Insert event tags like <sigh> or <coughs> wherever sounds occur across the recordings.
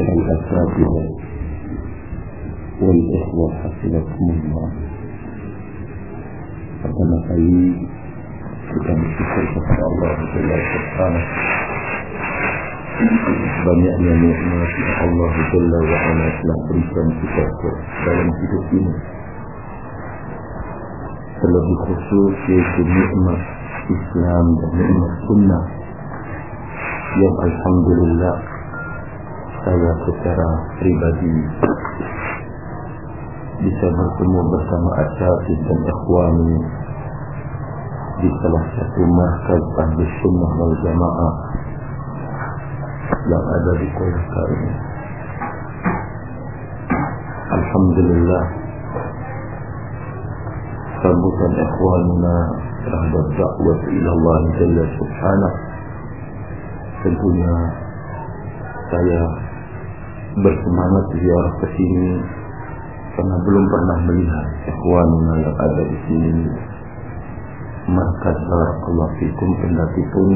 معاشر الأساتذة والإخوة حفظكم الله pertama kali kita bersyukur kepada Allah Subhanahu banyaknya nikmat yang Allah Jalla wa Ala telah berikan kita dalam hidup ini terlebih khusus yaitu nikmat Islam dan nikmat sunnah yang Alhamdulillah saya secara pribadi bisa bertemu bersama asyafid dan ikhwani di salah satu markaz ahli sunnah wal jamaah yang ada di kota ini. Alhamdulillah sambutan ikhwanina terhadap dakwah ila Allah Jalla Subhanahu tentunya saya bersemangat ziarah ke sini karena belum pernah melihat ikhwanina yang ada di sini. Maka barakallahu fikum kendati pun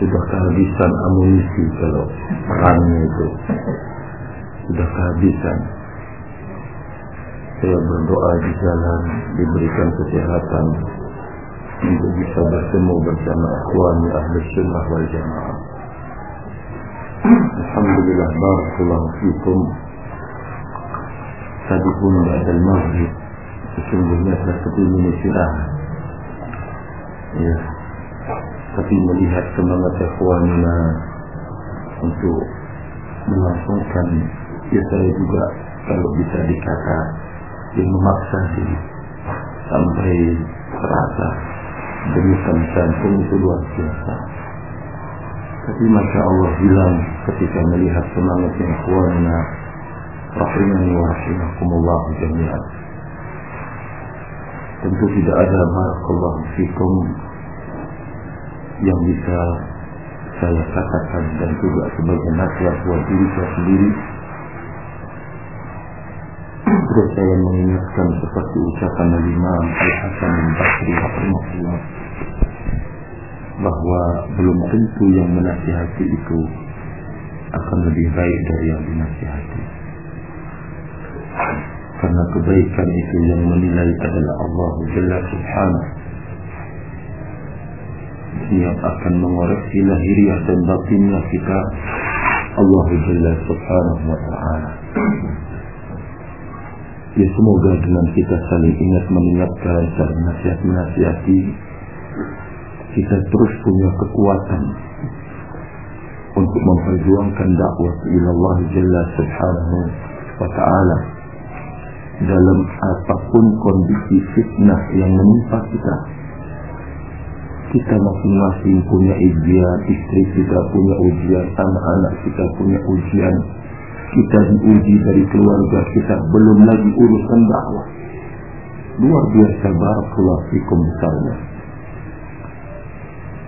sudah kehabisan amunisi kalau perangnya itu sudah kehabisan. Saya berdoa di jalan diberikan kesehatan untuk bisa bertemu bersama ikhwan ahli sunnah wal jamaah. Alhamdulillah barakallahu fikum. Tadi pun ada maghrib. Sesungguhnya seperti minit istirahat ya. Tapi melihat semangat ikhwanina untuk melangsungkan ya saya juga kalau bisa dikata yang memaksa diri sampai terasa demi samsan pun itu luar biasa tapi Masya Allah bilang ketika melihat semangatnya ikhwanina rahimani wa rahimakumullah jami'an. Tentu tidak ada barakallahu fikum yang bisa saya katakan dan juga sebagai nasihat buat diri saya sendiri. Terus saya mengingatkan seperti ucapan Al-Imam Al-Hasan Al-Basri bahwa belum tentu yang menasihati itu akan lebih baik dari yang dinasihati. Karena kebaikan itu yang menilai adalah Allah Jalla Subhanahu. Yang akan mengoreksi lahiriah dan batinnya kita Allah Jalla Subhanahu wa Ta'ala. Ya semoga dengan kita saling ingat mengingatkan saling nasihat menasihati kita terus punya kekuatan untuk memperjuangkan dakwah ila Allah Jalla Subhanahu wa Ta'ala dalam apa pun kondisi fitnah yang menimpa kita. Kita masing-masing punya ujian, istri kita punya ujian, anak-anak kita punya ujian. Kita diuji dari keluarga kita, belum lagi urusan dakwah. Luar biasa barakallahu fikum besarnya.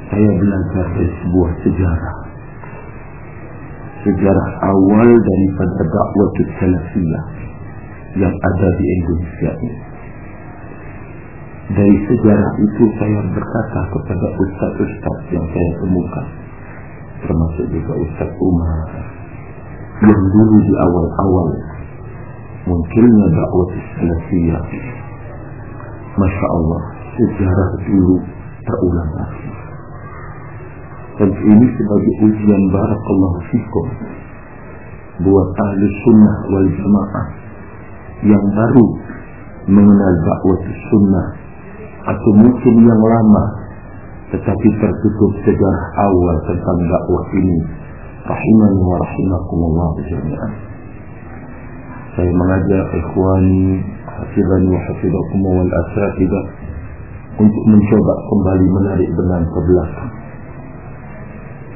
Saya belajar dari sebuah sejarah. Sejarah awal daripada dakwah salafiyah yang ada di Indonesia ini. Dari sejarah itu saya berkata kepada ustaz-ustaz yang saya temukan, termasuk juga Ustaz Umar, yang dulu di awal-awal munculnya dakwah salafiyah. Masya Allah, sejarah dulu terulang lagi. Dan ini sebagai ujian barakallahu fikum buat ahli sunnah wal jamaah yang baru mengenal dakwah sunnah atau mungkin yang lama tetapi tertutup sejarah awal tentang dakwah ini. Rahimani wa rahimakumullah jami'an. Saya mengajak ikhwani hafizani wa hafizakum wal asatidah untuk mencoba kembali menarik benang ke belakang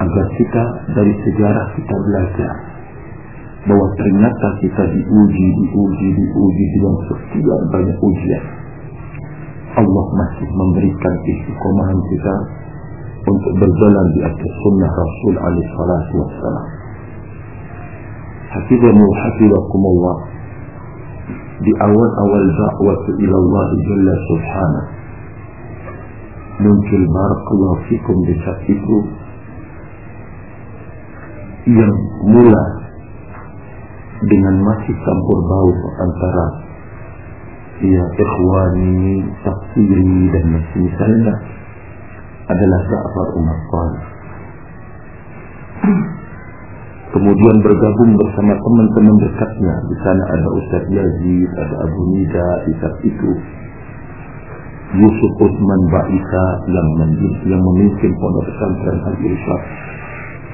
agar kita dari sejarah kita belajar bahwa ternyata kita diuji, diuji, diuji dengan sekian banyak ujian. Allah masih memberikan istiqomahan kita untuk berjalan di atas sunnah Rasul alaihi salatu wassalam. Hafizani wa hafizakumullah di awal-awal dakwah ila Allah Jalla Subhanahu muncul barakallahu fikum di saat itu yang mula dengan masih campur bau antara ya ikhwani, tafsiri dan misalnya adalah Ja'far Umar Salih. Kemudian bergabung bersama teman-teman dekatnya. Di sana ada Ustaz Yazid, ada Abu Nida, di saat itu Yusuf Utsman Baisa yang, yang memimpin pondok pesantren Al Irsyad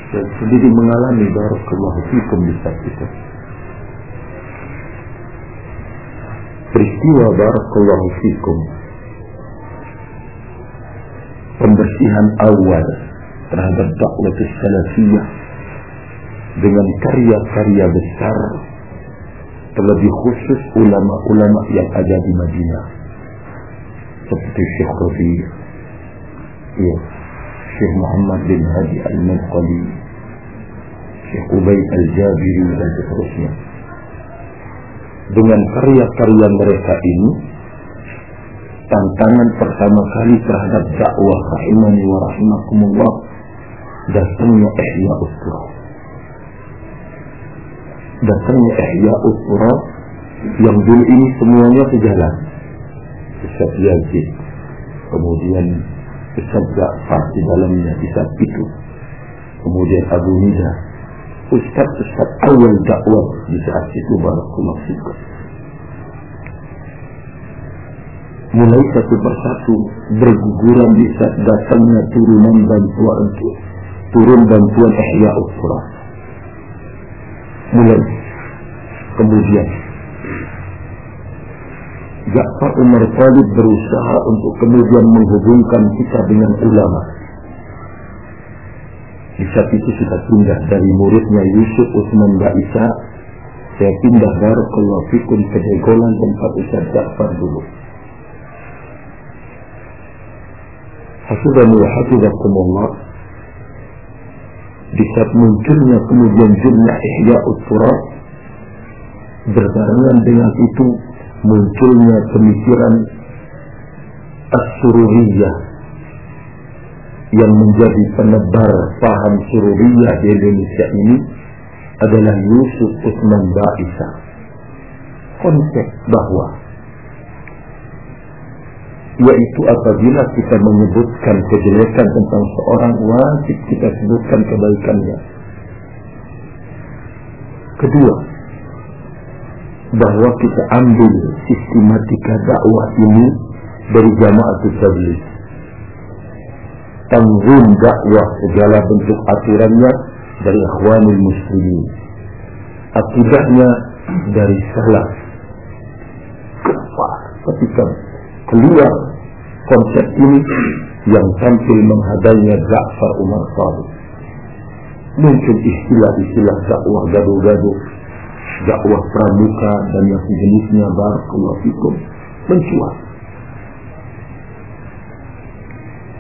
dan sendiri mengalami barakallahu fikum di saat itu. Peristiwa barakallahu fikum. Pembersihan awal terhadap dakwah salafiyah dengan karya-karya besar terlebih khusus ulama-ulama yang ada di Madinah. Seperti Syekh Rabi. Ya, Syekh Muhammad bin Hadi Al-Madqali Syekh Ubay Al-Jabiri dan seterusnya dengan karya-karya mereka ini tantangan pertama kali terhadap dakwah rahimani wa rahimakumullah datangnya Ihya Usra datangnya Ihya Usra yang dulu ini semuanya sejalan. Ustaz Yazid kemudian Ustaz Ja'far di dalamnya saat itu kemudian Abu Nida Ustaz-Ustaz awal dakwah di saat itu Barakullah Fikum mulai satu persatu berguguran di saat datangnya turunan bantuan turun bantuan ihya usra mulai. Kemudian Ja'far Umar Talib berusaha untuk kemudian menghubungkan kita dengan ulama. Di saat itu kita pindah dari muridnya Yusuf Utsman Ba'isa saya pindah Barakallahu Fikum ke Degolan tempat Ustaz Ja'far dulu. Hafizani wa hafizakumullah di saat munculnya kemudian jumlah ihya turab berbarengan dengan itu munculnya pemikiran as-sururiyah yang menjadi penebar paham sururiyah di Indonesia ini adalah Yusuf Utsman Ba'isa konsep bahwa yaitu apabila kita menyebutkan kejelekan tentang seorang wajib kita sebutkan kebaikannya. Kedua, bahwa kita ambil sistematika dakwah ini dari jamaah tabligh. Tanzim dakwah segala bentuk aturannya dari ikhwanul muslimin. Akidahnya dari salaf. Kefar ketika keluar konsep ini yang tampil menghadainya Ja'far Umar Sadiq. Mungkin istilah-istilah dakwah gaduh-gaduh, dakwah pramuka dan yang sejenisnya barakallahu fikum mencuat.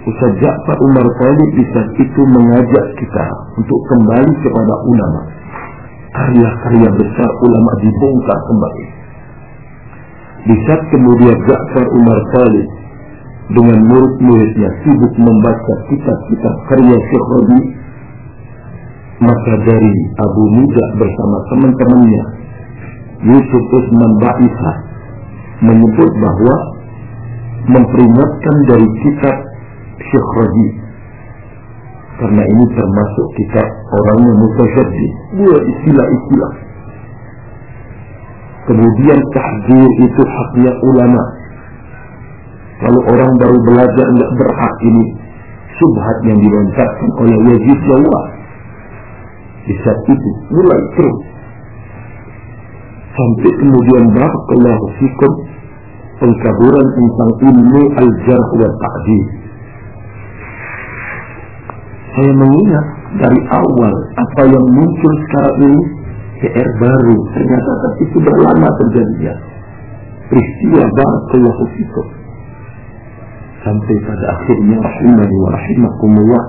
Ustaz Ja'far Umar Talib di saat itu mengajak kita untuk kembali kepada ulama. Karya-karya besar ulama dibongkar kembali. Di saat kemudian Ja'far Umar Talib dengan murid-muridnya sibuk membaca kitab-kitab karya Syekh Rabi maka dari Abu Muda bersama teman-temannya Yusuf Usman Ba'isa menyebut bahwa memperingatkan dari kitab Syekh Rabi karena ini termasuk kitab orang yang mutasyaddi. Buat istilah-istilah. Kemudian tahdir itu haknya ulama. Kalau orang baru belajar nggak berhak ini subhat yang dilontarkan oleh Yazid Jawa. Di saat itu mulai terus. Sampai kemudian barakallahu fikum pengkaburan tentang ilmu al-jarh wa. Saya mengingat dari awal apa yang muncul sekarang ini PR baru. Ternyata itu berlama terjadinya. Peristiwa barakallahu fikum sampai pada akhirnya rahimani wa rahimakumullah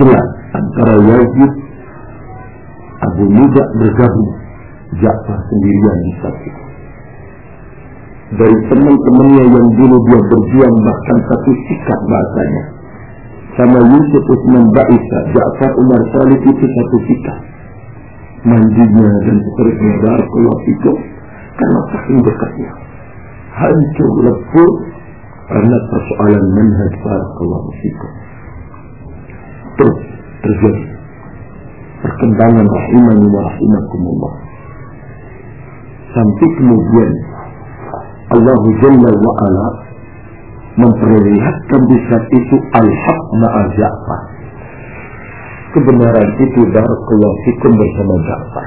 jelas antara wajib Abu Muda bergabung. Ja'far sendirian di saat itu dari teman-temannya yang dulu dia berjuang bahkan satu sikap bahasanya. Sama Yusuf Usman Ba'isa Ja'far Umar Salih itu satu sikap. Mandinya dan seterusnya barakallahu itu karena saking dekatnya. Hancur lebur karena persoalan manhaj barakallahu fikum. Terus terjadi perkembangan rahimani wa rahimakumullah sampai kemudian Allah Jalla wa Ala memperlihatkan di saat itu al-haq ma'a Ja'far. Kebenaran itu barakallahu fikum bersama Ja'far.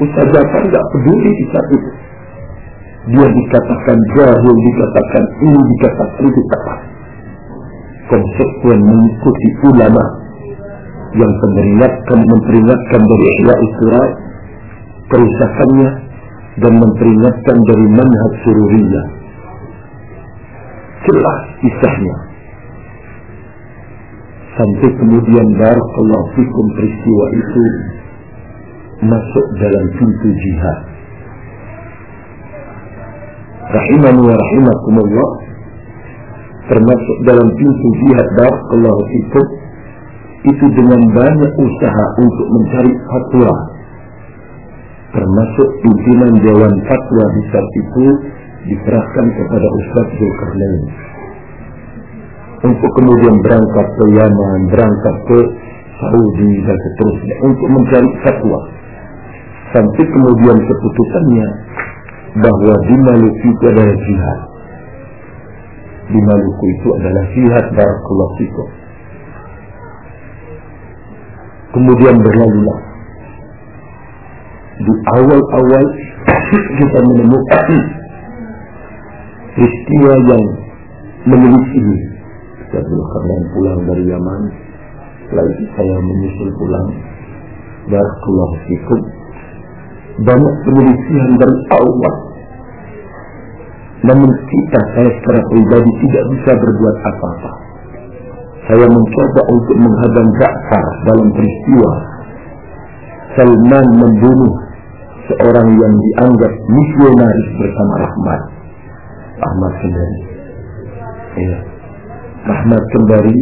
Ustaz Ja'far tidak peduli di saat itu. Dia dikatakan jahil, dikatakan ini, dikatakan itu tepat. Konsekuen mengikuti ulama yang memperingatkan, memperingatkan dari ihya surat kerusakannya dan memperingatkan dari manhaj sururiyah. Jelas kisahnya. Sampai kemudian barakallahu fikum peristiwa itu masuk dalam pintu jihad. Rahimani wa rahimakumullah termasuk dalam pintu jihad barakallahu fikum itu dengan banyak usaha untuk mencari fatwa. Termasuk pimpinan Dewan Fatwa di saat itu diserahkan kepada Ustaz Zulkarnain untuk kemudian berangkat ke Yaman, berangkat ke Saudi dan seterusnya untuk mencari fatwa. Sampai kemudian keputusannya bahwa di Maluku itu adalah jihad. Di Maluku itu adalah jihad barakallahu fikum kemudian berlalulah. Di awal-awal <coughs> kita menemukan peristiwa yang menyelisih Setelah kalian pulang dari Yaman. Itu saya menyusul pulang. Barakallahu fikum. Banyak penyelisihan dari Allah. Namun kita, saya secara pribadi tidak bisa berbuat apa-apa Saya mencoba untuk menghadang Ja'far dalam peristiwa Salman membunuh seorang yang dianggap misionaris bersama Rahmat. Ahmad Kendari. Ya. Rahmat Kendari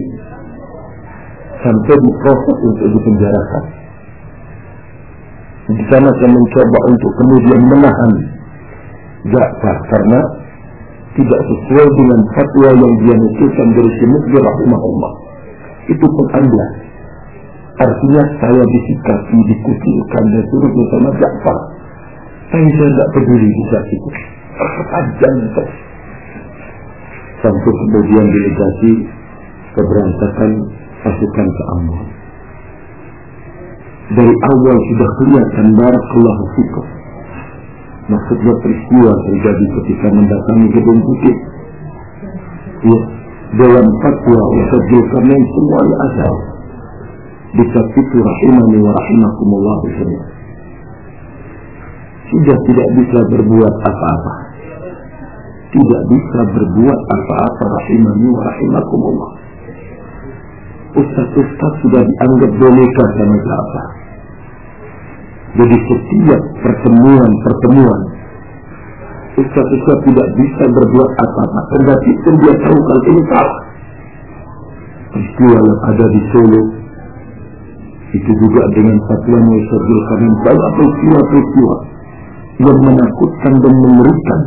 sampai diproses untuk dipenjarakan. Di sana saya mencoba untuk kemudian menahan Ja'far karena tidak sesuai dengan fatwa yang dia nukilkan dari Syekh rahimahullah. Itu pun anda. Artinya saya disikapi, dikucilkan dan suruh bersama Ja'far. Tapi saya tidak peduli di saat itu. Tajam terus. Sampai kemudian delegasi keberangkatan pasukan ke Ambon. Dari awal sudah kelihatan barakallahu fikum. Maksudnya peristiwa terjadi ketika mendatangi gedung putih. Ya, dalam fatwa Ustaz Zulkarnain semuanya ada. Di saat itu rahimani wa rahimakumullah semua sudah tidak bisa berbuat apa-apa. Tidak bisa berbuat apa-apa rahimani wa rahimakumullah. Ustaz-ustaz sudah dianggap boneka sama siapa. Jadi setiap pertemuan-pertemuan Ustaz-ustaz tidak bisa berbuat apa-apa. Kendati pun dia tahu kalau ini salah. Peristiwa yang ada di Solo itu juga dengan fatwa Ustaz Zulkarnain banyak peristiwa-peristiwa yang menakutkan dan mengerikan,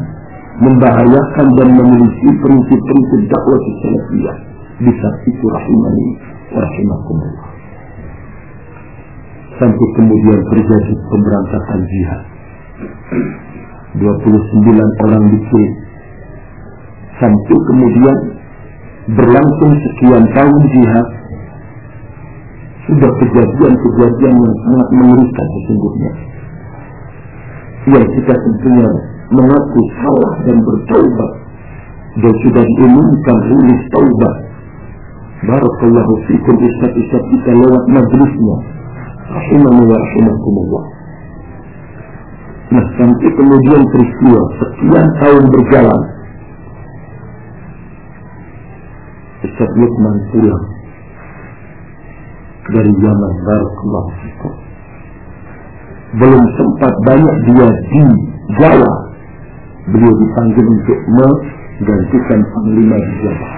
membahayakan dan memiliki prinsip-prinsip dakwah salafiyah. Bisa itu rahimani rahimakumullah. Sampai kemudian terjadi pemberantasan jihad. 29 orang dikirim. Sampai kemudian berlangsung sekian tahun jihad. Sudah kejadian-kejadian yang sangat mengerikan sesungguhnya yang kita tentunya mengaku salah dan bertaubat dan sudah diumumkan rilis taubat Barakallahu fikum ustaz-ustaz kita lewat majlisnya Rahimahmu wa rahimakumullah. Nah sampai kemudian peristiwa sekian tahun berjalan. Ustaz Lukman pulang dari Yaman Barakallahu fikum. Belum sempat banyak dia di Jawa. Beliau dipanggil untuk menggantikan panglima di Jawa.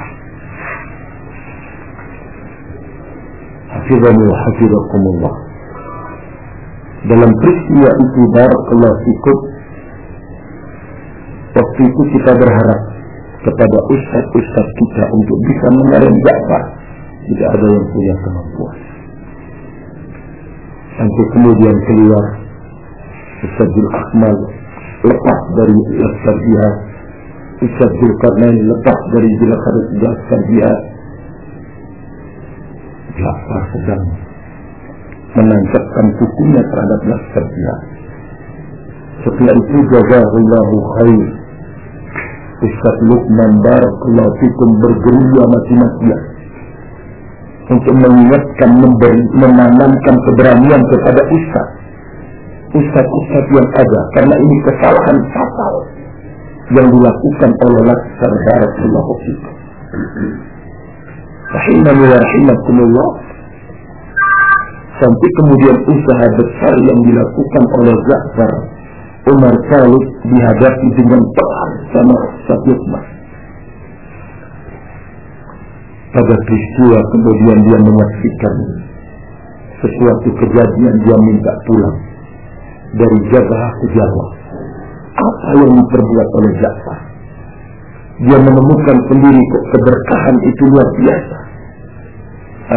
Hafizani wa hafizakumullah dalam peristiwa itu barakallahu fikum waktu itu kita berharap kepada ustaz-ustaz kita untuk bisa mengarang Ja'far tidak ada yang punya kemampuan. Sampai kemudian keluar Ustaz Akmal lepas dari laskar jihad Ustaz Zulkarnain lepas dari laskar jihad Ja'far sedang menancapkan kukunya terhadap jihad setelah itu jazahullahu khair Ustaz Luqman Barakallahu Fikum bergerilya mati-matian untuk mengingatkan, memberi, menanamkan keberanian kepada Ustaz. Ustaz-Ustaz yang ada, karena ini kesalahan fatal yang dilakukan oleh Laksar Barakallahu Fikum. Rahimani wa rahimakumullah. Sampai kemudian usaha besar yang dilakukan oleh Ja'far Umar Khalid dihadapi dengan perang sama satu Uthman. Pada peristiwa kemudian dia menyaksikan sesuatu kejadian dia minta pulang dari Jabah ke Jawa. Apa yang diperbuat oleh Ja'far? Dia menemukan sendiri keberkahan itu luar biasa.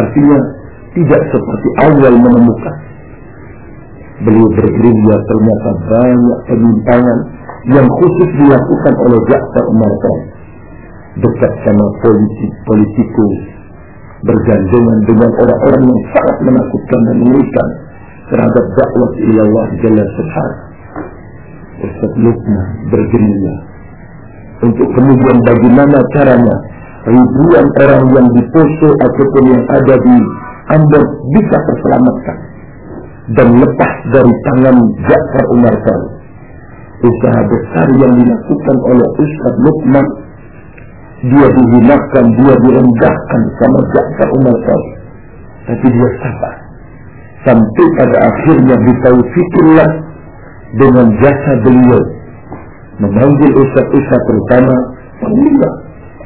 Artinya tidak seperti awal menemukan. Beliau bergerilya ternyata banyak penyimpangan yang khusus dilakukan oleh Ja'far Umar dekat sama politik politikus bergandengan dengan orang-orang yang sangat menakutkan dan mengerikan terhadap dakwah Allah Jalla Subhanahu. Ustaz Lukman bergerilya. Untuk kemudian bagaimana caranya ribuan orang yang di poso ataupun yang ada di Ambon bisa terselamatkan dan lepas dari tangan Ja'far Umar Salih. Usaha besar yang dilakukan oleh Ustaz Luqman dia dihinakan, dia direndahkan sama Ja'far Umar Salih. Tapi dia sabar. Sampai pada akhirnya ditaufikillah dengan jasa beliau. Memanggil Ustaz-Ustaz terutama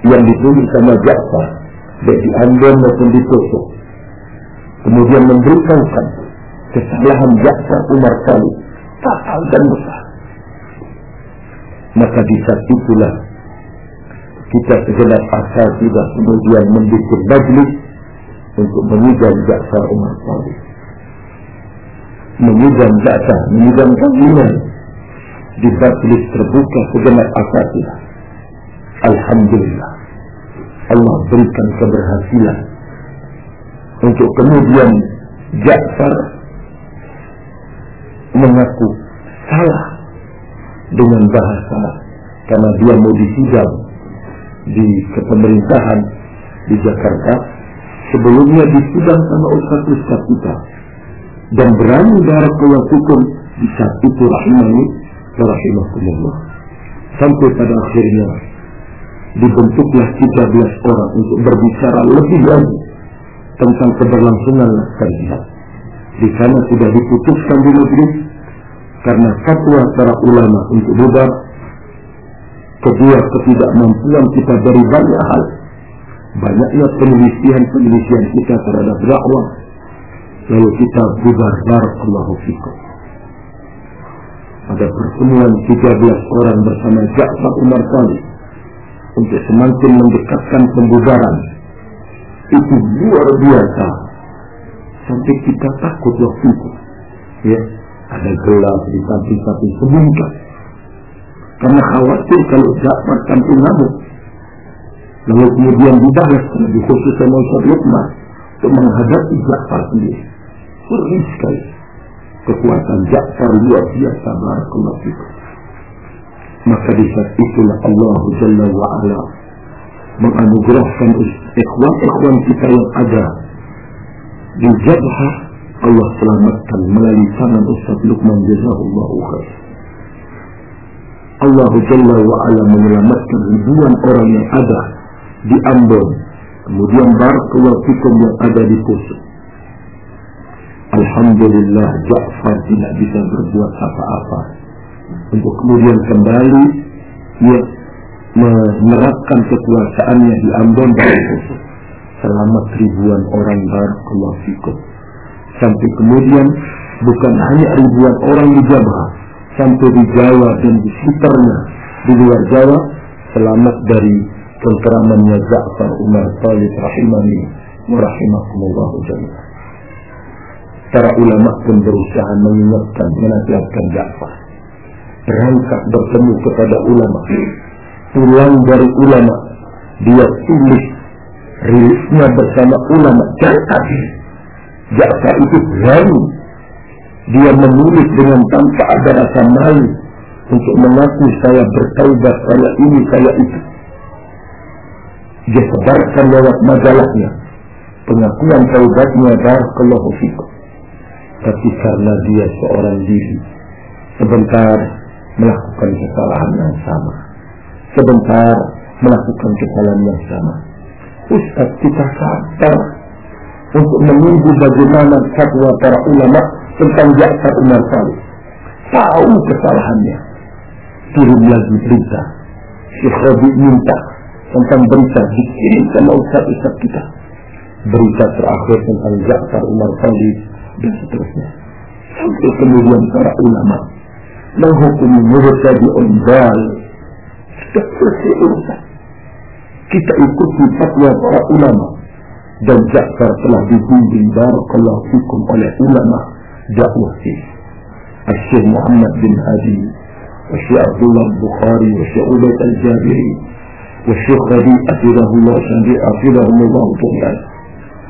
yang ditulis sama Ja'far. Baik di Ambon maupun di Poso. Kemudian memberitahukan kesalahan Ja'far Umar Salih fatal dan besar. Maka di saat itulah kita segenap asal tidak kemudian membuat majlis untuk mengidam Ja'far Umar Salih. Mengidam Ja'far, mengidam kalian di majlis terbuka segenap asal. Alhamdulillah. Allah berikan keberhasilan untuk kemudian Ja'far mengaku salah dengan bahasa karena dia mau disidang di kepemerintahan di Jakarta. Sebelumnya disidang sama ustaz-ustaz kita dan berani darah keluar hukum di saat itu rahimani rahimahullah sampai pada akhirnya dibentuklah 13 orang untuk berbicara lebih lagi tentang keberlangsungan jihad. Di sana sudah diputuskan di negeri karena fatwa para ulama untuk bubar. Kedua, ketidakmampuan kita dari banyak hal. Banyaknya penelitian-penelitian kita terhadap dakwah. Lalu kita bubar barakallahu fikum. Ada pertemuan 13 orang bersama Ja'far Umar Salih untuk semakin mendekatkan pembubaran. Itu luar biasa. Sampai kita takut waktu itu. Ya, ada gelap di samping-samping sebungkas. Karena khawatir kalau Ja'far campur ngamuk. Lalu kemudian dibalas lebih khusus sama Ustaz Lukman untuk menghadapi Ja'far sendiri. Perih sekali. Kekuatan Ja'far luar biasa. Barakallahu fikum. Maka di saat itulah Allah Jalla wa'ala menganugerahkan ikhwan-ikhwan kita yang ada di Jabha Allah selamatkan melalui tangan Ustaz Luqman jazahullahu khair. Allah Jalla wa'ala menyelamatkan ribuan orang yang ada di Ambon. Kemudian barakallahu fikum yang ada di Poso. Alhamdulillah Ja'far tidak bisa berbuat apa-apa untuk kemudian kembali ya, menerapkan kekuasaannya di Ambon. Selamat ribuan orang barakallahu fikum. Sampai kemudian bukan hanya ribuan orang di Jawa, sampai di Jawa dan di sekitarnya di luar Jawa selamat dari kekeramannya Ja'far Umar Talib rahimani wa. Para ulama pun berusaha mengingatkan, menasihatkan Ja'far. Berangkat bertemu kepada ulama. Pulang dari ulama. Dia tulis rilisnya bersama ulama. Ja'far itu berani. Dia menulis dengan tanpa ada rasa malu untuk mengaku saya bertaubat, saya ini, saya itu. Dia sebarkan lewat majalahnya. Pengakuan taubatnya barakallahu fikum. Tapi karena dia seorang diri, sebentar melakukan kesalahan yang sama. Sebentar melakukan kesalahan yang sama. Ustaz kita sadar untuk menunggu bagaimana fatwa para ulama tentang Ja'far Umar Salih. Tahu kesalahannya. Kirim lagi berita. Syekh Rabi minta tentang berita dikirim sama ustaz-ustaz kita. Berita terakhir tentang Ja'far Umar Salih dan seterusnya. Sampai kemudian para ulama menghukumi murtadi ondal. Tersesi urusan. Kita ikuti fatwa para ulama. Dan Ja'far telah dibimbing Barakallahu fikum oleh ulama Ja'wah Asyid Muhammad bin Hadi Asyid Abdullah Bukhari Asyid Ubat Al-Jabiri Asyid Khadi Afirahullah Sandi Afirahullah Tuhan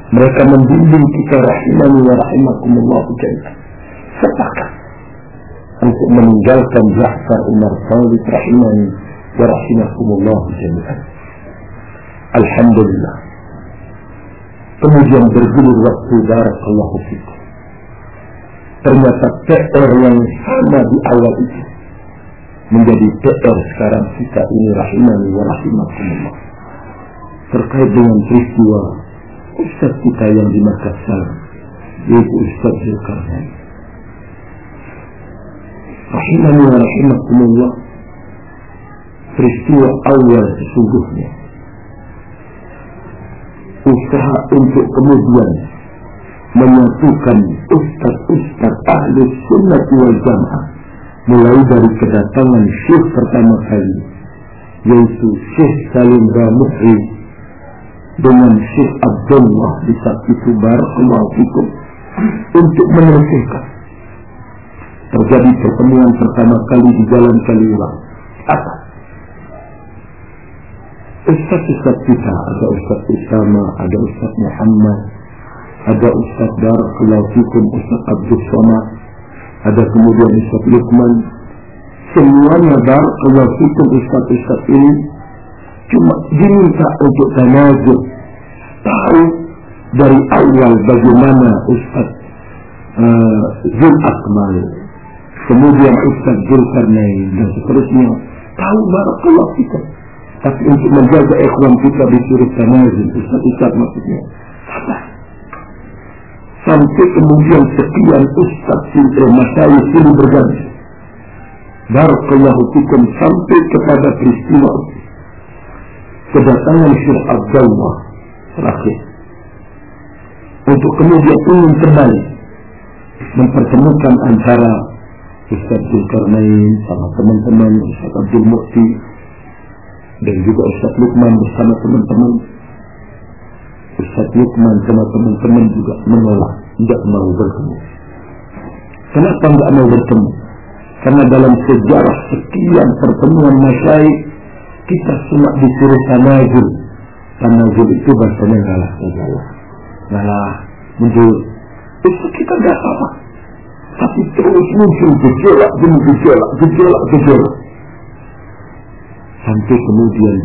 mereka membimbing kita rahimahmu wa rahimahkumullahu jaitan sepakat untuk meninggalkan Ja'far Umar Talib rahimahmu wa rahimakumullah. Jami'an Alhamdulillah. Kemudian bergulir waktu barakallahu fikum. Ternyata PR yang sama di awal itu menjadi PR sekarang kita ini rahimani wa rahimakumullah. Terkait dengan peristiwa Ustaz kita yang di Makassar yaitu Ustaz Zulkarnain. Rahimani wa rahimakumullah peristiwa awal sesungguhnya. Usaha untuk kemudian menyatukan ustaz-ustaz ahli sunnah wal jamaah mulai dari kedatangan syekh pertama kali yaitu Syekh Salim Bamuhri dengan Syekh Abdullah di saat itu barakallahu fikum untuk menyelesaikan. Terjadi pertemuan pertama kali di jalan Kaliurang. Apa Ustaz-Ustaz kita ada Ustaz Usama ada Ustaz Muhammad ada Ustaz Barakallahu Fikum Ustaz Abdul Somad ada kemudian Ustaz Lukman. Semuanya Barakallahu Fikum Ustaz-Ustaz ini cuma diminta untuk tanazul tahu dari awal bagaimana Ustaz uh, Zul Akmal kemudian Ustaz Zulkarnain dan seterusnya. Tahu Barakallahu Fikum tapi untuk menjaga ikhwan kita disuruh tanazul Ustaz-Ustaz maksudnya. Sampai kemudian sekian ustaz silih masyayikh silih berganti. Barakallahu fikum sampai kepada peristiwa kedatangan Syekh Abdullah terakhir. Untuk kemudian ingin kembali mempertemukan antara Ustaz Zulkarnain sama teman-teman Ustaz Abdul Mukti dan juga Ustaz Lukman bersama teman-teman Ustaz Lukman sama teman-teman juga menolak, tidak mau bertemu. Kenapa tidak mau bertemu? Karena dalam sejarah sekian pertemuan masyaih, kita cuma disuruh tanazul. Tanazul itu bahasanya ngalah saja. Ngalah, muncul. Itu kita tidak apa Tapi terus muncul gejolak gejolak, gejolak, gejolak. Sampai kemudian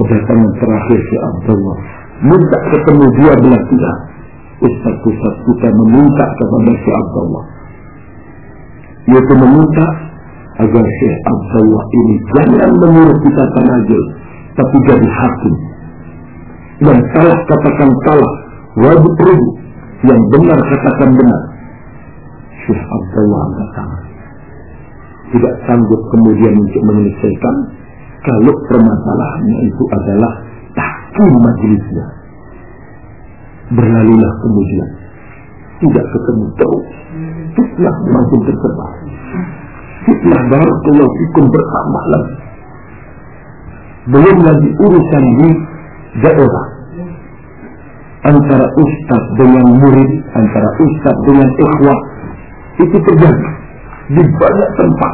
kedatangan terakhir si Abdullah minta ketemu dia belah pihak. Ustaz-ustaz kita meminta kepada Syekh Abdullah. Yaitu meminta agar Syekh Abdullah ini jangan menyuruh kita tanajul, tapi jadi hakim. Dan salah katakan salah, wajib rugi. Yang benar katakan benar. Syekh Abdullah angkat. Tidak sanggup kemudian untuk menyelesaikan kalau permasalahannya itu adalah tahkim majelisnya. Berlalulah kemudian tidak ketemu terus. Fitnah makin tersebar. Fitnah barakallahu fikum bertambah lagi. Belum lagi urusan di daerah. Antara ustaz dengan murid, antara ustaz dengan ikhwah. Itu terjadi di banyak tempat.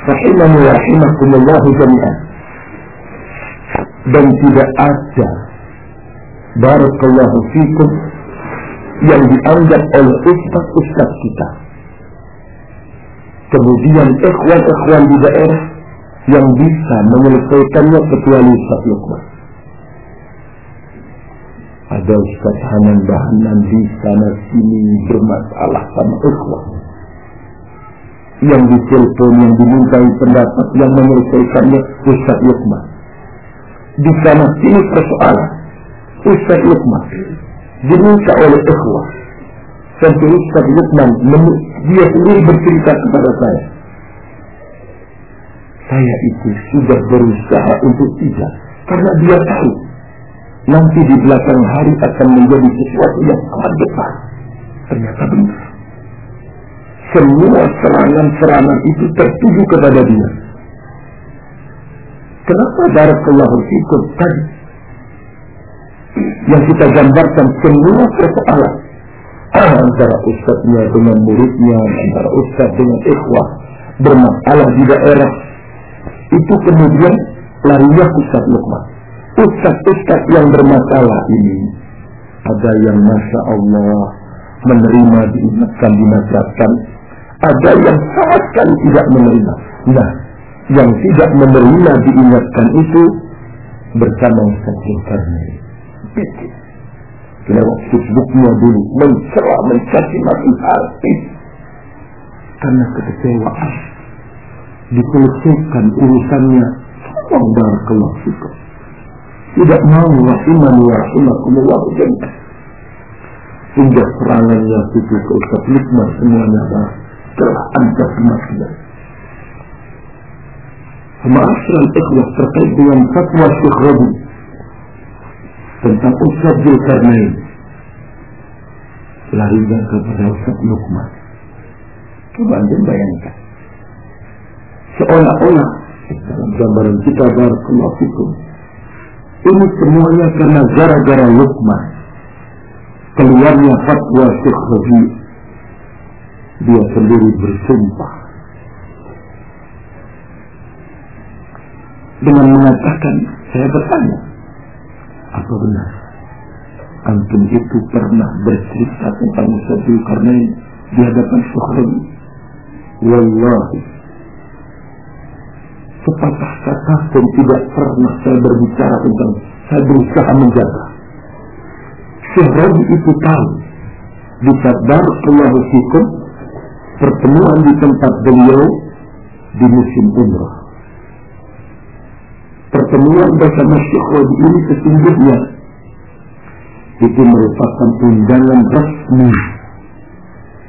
Rahimani wa jami'an. Dan tidak ada Barakallahu fikum yang dianggap oleh ustaz-ustaz kita. Kemudian ikhwan-ikhwan di daerah yang bisa menyelesaikannya kecuali Ustaz Lukman. Ada Ustaz Hanan Bahanan di sana sini bermasalah sama ikhwan. Yang ditelepon, yang dimintai pendapat, yang menyelesaikannya Ustaz Lukman. Di sana sini persoalan. Ustaz Lukman diminta oleh ikhwah sampai Ustaz Lukman dia sendiri bercerita kepada saya saya itu sudah berusaha untuk tidak karena dia tahu nanti di belakang hari akan menjadi sesuatu yang amat besar ternyata benar semua serangan-serangan itu tertuju kepada dia kenapa Barakallahu Fikum tadi yang kita gambarkan semua persoalan antara ustadznya dengan muridnya, antara ustadz dengan ikhwah bermasalah di daerah itu kemudian larinya Ustaz Lukman. Ustaz-ustaz yang bermasalah ini ada yang masya Allah menerima diingatkan dinasihatkan, ada yang sama sekali tidak menerima. Nah, yang tidak menerima diingatkan itu bersama Zulkarnain. Bikin. Lewat Facebooknya dulu mencela, mencaci maki artis karena kekecewaan diselesaikan urusannya. Allah barakallahu fikum. Tidak mau rahiman wa rahimakumullah. Sehingga serangannya itu ke Ustaz semuanya telah anda kematian Ma'asyiral ikhwah terkait dengan fatwa Syekh Rabi tentang Ustaz Zulkarnain larinya kepada Ustaz Luqman coba anda bayangkan seolah-olah dalam gambaran kita barakallahu fikum ini semuanya karena gara-gara Luqman keluarnya fatwa Syekh Rabi dia sendiri bersumpah dengan mengatakan saya bertanya apa benar? Antum itu pernah bercerita tentang Musa Zulkarnain di hadapan Syukhrabi. Wallahi. Sepatah kata pun tidak pernah saya berbicara tentang saya berusaha menjaga. Syukhrabi itu tahu di saat Barakallahu Fikum pertemuan di tempat beliau di musim umrah pertemuan bersama Syekh Wadi ini sesungguhnya itu merupakan undangan resmi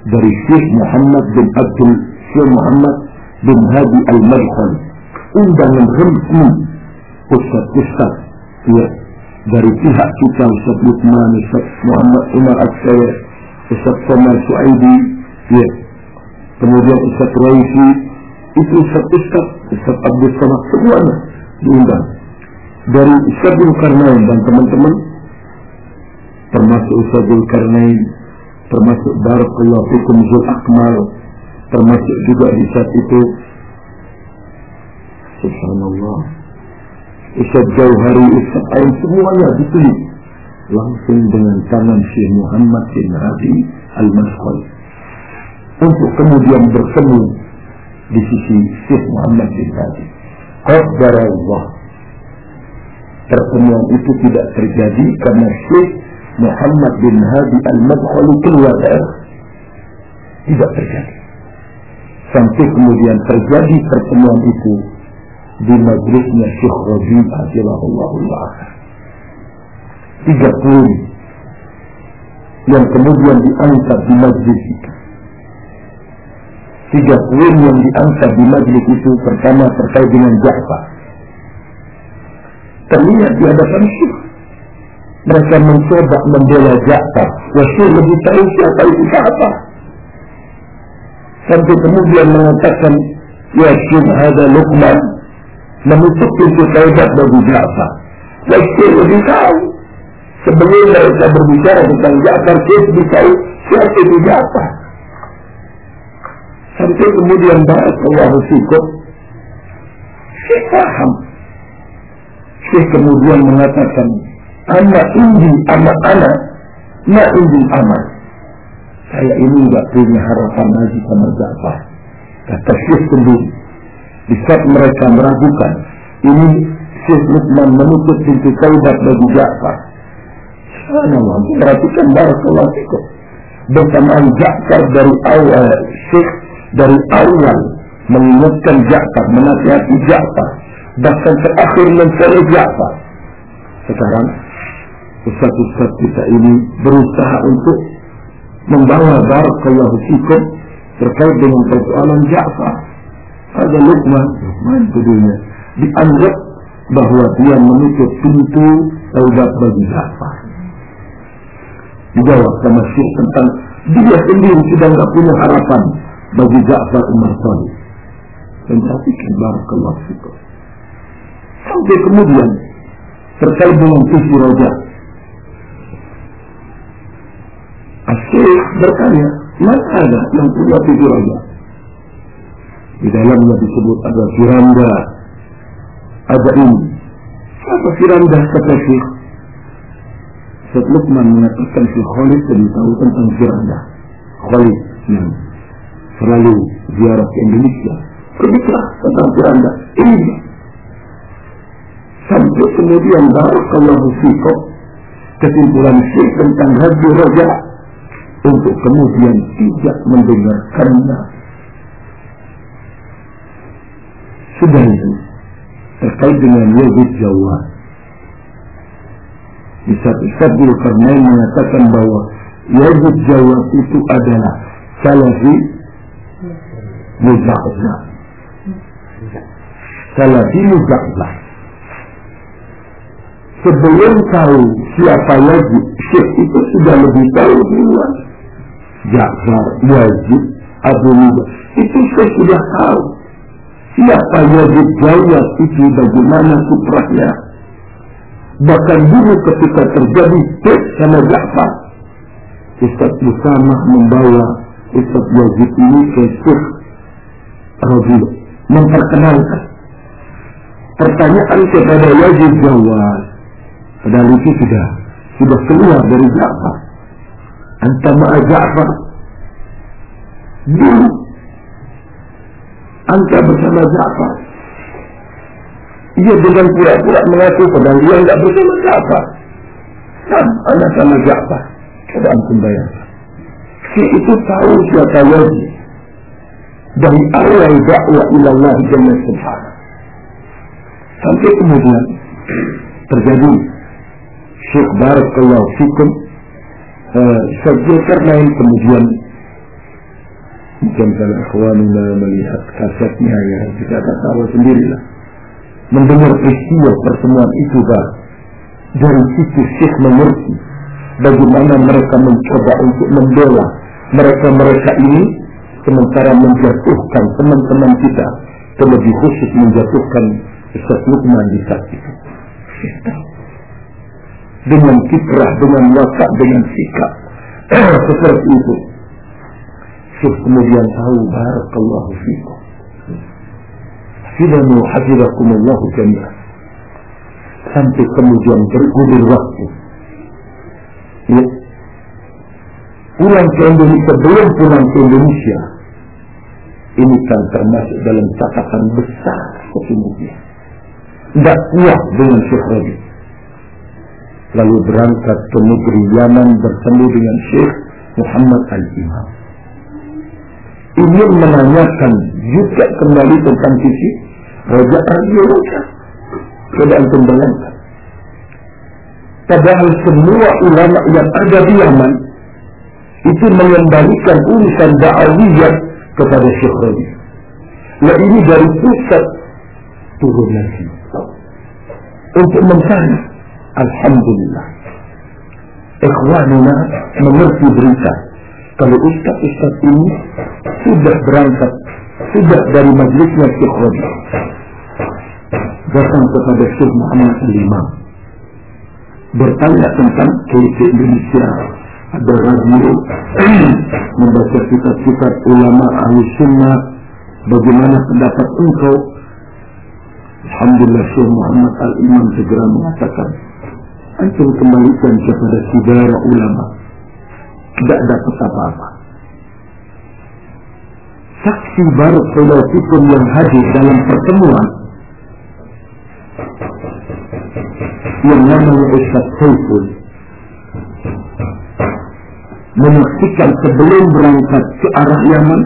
dari Syekh Muhammad bin Abdul Syekh Muhammad bin Hadi Al-Madkhal undangan resmi Ustaz-Ustaz ya, dari pihak kita Ustaz Lukman, Ustaz Muhammad Umar Aksaya Ustaz Somar Suaidi ya. Kemudian Ustaz Raisi itu Ustaz-Ustaz Ustaz Abdul Samad semuanya diundang. Dari Ustadzul Karnain dan teman-teman termasuk Ustadzul Karnain termasuk Barakallahu Fikum Zul Akmal termasuk juga di saat itu Subhanallah Ustaz Jauhari, Ustaz Ain semuanya ditulis langsung dengan tangan Syekh Muhammad bin Hadi Al-Masqal untuk kemudian bertemu di sisi Syekh Muhammad bin Hadi Qaddar Allah. Pertemuan itu tidak terjadi karena Syekh Muhammad bin Hadi Al-Madkhali keluar daerah. Tidak terjadi. Sampai kemudian terjadi pertemuan itu di majlisnya Syekh Rabi Ajilahullah Tiga puluh yang kemudian diangkat di majlis itu tiga poin yang diangkat di majlis itu pertama terkait dengan Ja'far. Terlihat di hadapan Syekh. Mereka mencoba membela Ja'far Wasyir lebih tahu siapa itu siapa. Sampai kemudian mengatakan, Ya Syir ada Luqman, menutup pintu taubat bagi Ja'far. Wasyir lebih tahu. Sebelum mereka berbicara tentang Ja'far, dia lebih tahu siapa itu Ja'far. Sampai kemudian Allah Fikum, Syekh paham. Syekh kemudian mengatakan, Anak indi, anak-anak, Ma indi amal. Saya ini tidak punya harapan lagi sama Ja'far. Kata Syekh sendiri. Di saat mereka meragukan, ini Syekh Luqman menutup pintu taubat bagi Ja'far. Subhanallah, perhatikan barakallahu fikum. Bersamaan Ja'far dari awal, Syekh dari awal mengingatkan Ja'far, menasihati Ja'far, bahkan terakhir mencari Ja'far. Sekarang Ustaz-ustaz kita ini berusaha untuk membawa barakallahu fikum terkait dengan persoalan Ja'far. Ada Luqman, Luqman dunia dianggap bahwa dia menutup pintu taubat bagi Ja'far. Dijawab sama Syekh tentang dia sendiri sudah tidak punya harapan bagi Ja'far Umar Salih. Dan perhatikan barakallahu fikum. Sampai kemudian terkait dengan isi rojak Asyik bertanya, mana ada yang punya tujuh raja? Di dalamnya disebut ada Firanda, ada ini. Siapa Firanda kata Syekh? Syekh Lukman mengatakan Syekh Khalid jadi tahu tentang Firanda. Khalid yang selalu ziarah ke Indonesia. Berbicara tentang Firanda. Ini sampai kemudian barakallahu fikum kesimpulan Syekh tentang Raja Raja untuk kemudian tidak mendengarkannya. Sudah itu terkait dengan Yazid Jawa. Di satu saat karena mengatakan bahwa Yazid Jawa itu adalah Salafi Muzakzah. Salafi Muzakzah. Sebelum tahu siapa Yazid, Syekh itu sudah lebih tahu duluan. Ja'far, Yazid, Abu Muda. Itu saya sudah tahu. Siapa Yazid Jawad itu bagaimana putranya. Bahkan dulu ketika terjadi tes sama Ja'far. Ustaz Musamah membawa Ustaz Yazid ini ke Syekh Rabil. Memperkenalkan. Pertanyaan kepada Yazid Jawad. Padahal itu sudah sudah keluar dari Ja'far. Anta ma'a Ja'far? Dulu. Anta bersama Ja'far. Ia dengan pura-pura mengaku padahal dia tidak bersama Ja'far. Kan anak sama Ja'far. Coba antum si itu tahu siapa wajib dari awal dakwah ilallah jalla subhanahu sampai kemudian terjadi Syekh Barakallahu Fikum uh, karena ini kemudian mungkin kalau ikhwanuna melihat kasetnya ya kita tahu sendirilah. Mendengar peristiwa pertemuan itu bah dari situ Syekh mengerti bagaimana mereka mencoba untuk membela mereka-mereka ini sementara menjatuhkan teman-teman kita terlebih khusus menjatuhkan Ustaz Lukman di saat itu dengan kiprah, dengan watak, dengan sikap. <clears throat> Seperti itu. Syekh kemudian tahu barakallahu fikum. Hafidhanu hafidhakumullahu jami'an. Sampai kemudian bergulir waktu. Ya. Pulang ke Indonesia, belum pulang ke Indonesia. Ini kan termasuk dalam catatan besar sesungguhnya. Tidak kuat dengan Syekh Rabi lalu berangkat ke negeri Yaman bertemu dengan Syekh Muhammad Al-Imam. Ingin menanyakan juga kembali tentang sisi Raja Radio Raja. Antum bayangkan. Padahal semua ulama yang ada di Yaman itu mengembalikan urusan da'awiyah kepada Syekh Rabi. Nah ini dari pusat turun lagi. Untuk mencari Alhamdulillah. ikhwanina mengerti berita kalau ustaz-ustaz ini sudah berangkat sudah dari majlisnya Syekh Rabi datang kepada Syekh Muhammad Al-Imam bertanya tentang kehidupan Indonesia ada radio <clears throat> membaca kitab-kitab ulama ahli sunnah. Bagaimana pendapat engkau? Alhamdulillah Syekh Muhammad Al-Imam segera mengatakan antum kembalikan kepada saudara ulama. Tidak dapat apa-apa. Saksi baru pun yang hadir dalam pertemuan. Yang namanya Ustaz Saiful menyaksikan sebelum berangkat ke arah Yaman.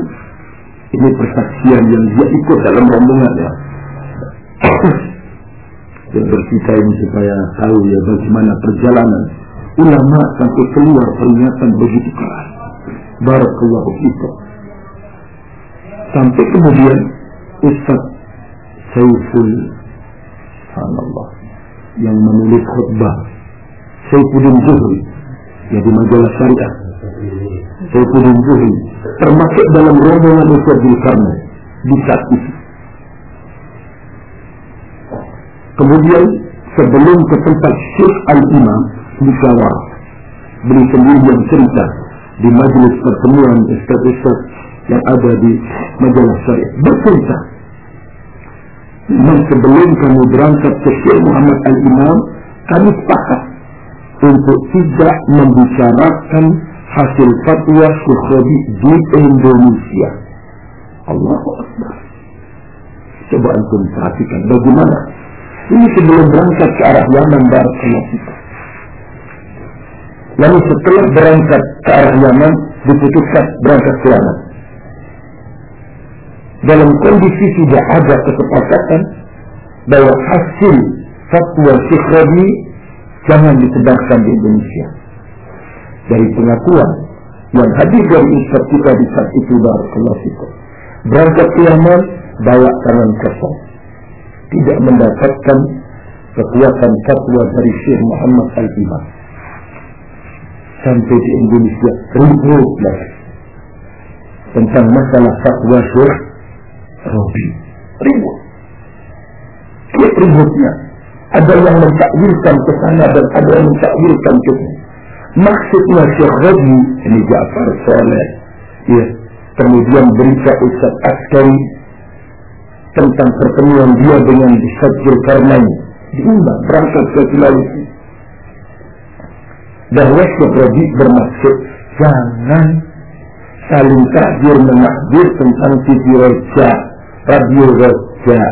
Ini persaksian yang dia ikut dalam rombongan ya. <coughs> Yang bercerita ini supaya tahu ya bagaimana perjalanan ulama sampai keluar peringatan begitu keras. Barakallahu fikum. Sampai kemudian Ustaz Saiful Subhanallah yang menulis khutbah Saifuddin Zuhri ya di majalah syariah Saifuddin Zuhri termasuk dalam rombongan Ustaz Zulkarnain di saat itu. Kemudian sebelum ke tempat Syekh Al-Imam di Kawar beli sendiri yang cerita di majlis pertemuan Ustaz-Ustaz yang ada di majalah syariah bercerita. Dan sebelum kamu berangkat ke Syekh Muhammad Al-Imam kami sepakat untuk tidak membicarakan hasil fatwa Syekh di Indonesia Allahu Akbar coba antum perhatikan bagaimana ini sebelum berangkat ke arah Yaman Barakallahu kita. Lalu setelah berangkat ke arah Yaman diputuskan berangkat ke Yaman dalam kondisi tidak ada kesepakatan bahwa hasil fatwa Syekh jangan disebarkan di Indonesia. Dari pengakuan yang hadir dari Ustaz kita di saat itu Barakallahu Fikum. Berangkat ke Yaman, bawa tangan kosong. Tidak mendapatkan kekuatan fatwa dari Syekh Muhammad Al-Imam. Sampai di Indonesia ribut lagi tentang masalah fatwa Syekh Robi. Ribut. Dia ributnya. Ada yang mentakwilkan ke sana dan ada yang mentakwilkan ke sini. Maksudnya Syekh Robi, ini Ja'far Saleh, ya, kemudian berita Ustaz Askari tentang pertemuan dia dengan Syekh Karnai diundang berangkat ke Sulawesi. Bahwa Syekh Robi bermaksud jangan saling takdir menakdir tentang TV Roja radio Raja.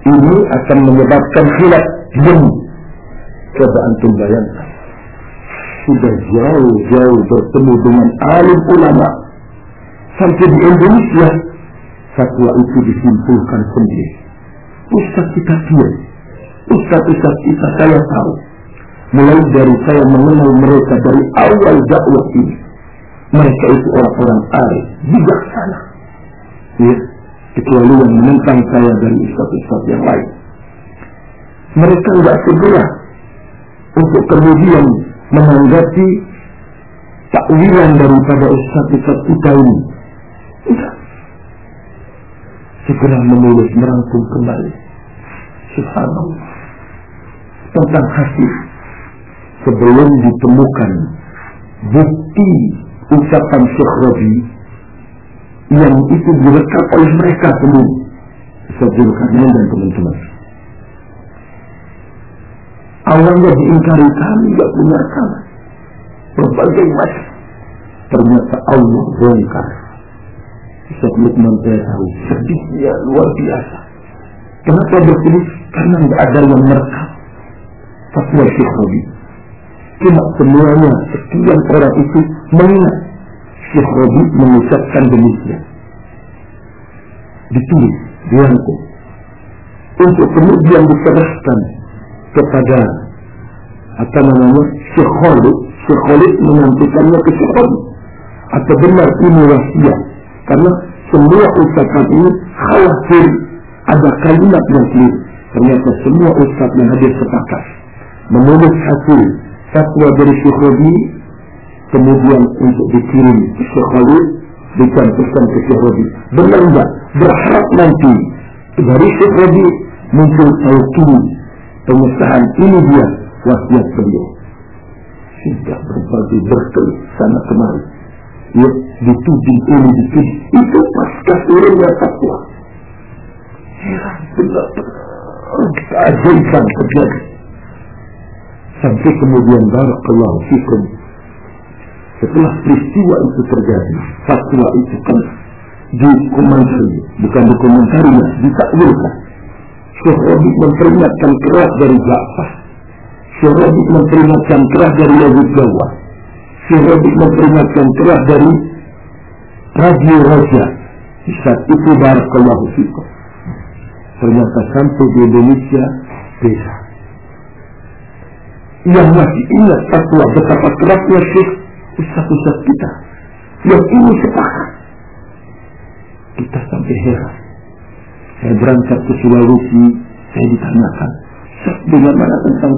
Ini akan menyebabkan khilaf diam. Coba antum bayangkan. Sudah jauh-jauh bertemu dengan alim ulama. Sampai di Indonesia, fatwa itu disimpulkan sendiri. Ustaz kita diam. Ustaz-ustaz kita saya tahu. Mulai dari saya mengenal mereka dari awal dakwah ini. Mereka itu orang-orang arif, bijaksana. Ya, kecuali yang menentang saya dari ustaz-ustaz yang lain. Mereka tidak segera untuk kemudian menanggapi takwilan daripada ustaz-ustaz kita ini. Tidak. Segera menulis merangkum kembali. Subhanallah. Tentang hasil sebelum ditemukan bukti ucapan Syekh Rabi yang itu direkam oleh mereka sendiri. Ustaz Zulkarnain dan teman-teman. Awalnya diingkari kami gak punya akal. Berbagai macam. Ternyata Allah bongkar. Ustaz Lukman saya tahu sedihnya luar biasa. Kenapa bersedih? Karena tidak ada yang merekam. Fatwa Syekh Rabi. Cuma semuanya sekian orang itu mengingat Syekh Rabi mengucapkan demikian. Ditulis, dirangkum. Untuk kemudian diserahkan kepada apa namanya Syekh Khalid. Syekh Khalid menyampaikannya ke Syekh Rabi. Atau benar ini wasiat. Karena semua ucapan ini khawatir ada kalimat yang keliru. Ternyata semua ustaz yang hadir sepakat menulis hasil fatwa dari Syekh Rabi kemudian untuk dikirim ke Syekh Khalid dicampurkan ke Syekh Rabi benar enggak berharap nanti dari Syekh Rabi muncul taukini pengesahan ini dia wasiat beliau. Sudah berbagai berkelit sana kemari ya dituding ini dituding itu pasca turunnya fatwa. Heran benar keajaiban terjadi. Sampai kemudian barakallahu fikum. Setelah peristiwa itu terjadi fatwa itu kan dikomentari bukan dikomentarinya ditakwilkan Syekh Rabi memperingatkan keras dari Ja'far. Syekh Rabi memperingatkan keras dari Yazid Jawa. Syekh Rabi memperingatkan keras dari Radio Raja. Di saat itu barakallahu fikum. Ternyata sampai di Indonesia beda. Yang masih ingat fatwa betapa kerasnya Syekh Ustaz-Ustaz kita. Yang ini sepakat. Kita sampai heran saya berangkat ke Sulawesi saya ditanyakan dengan mana tentang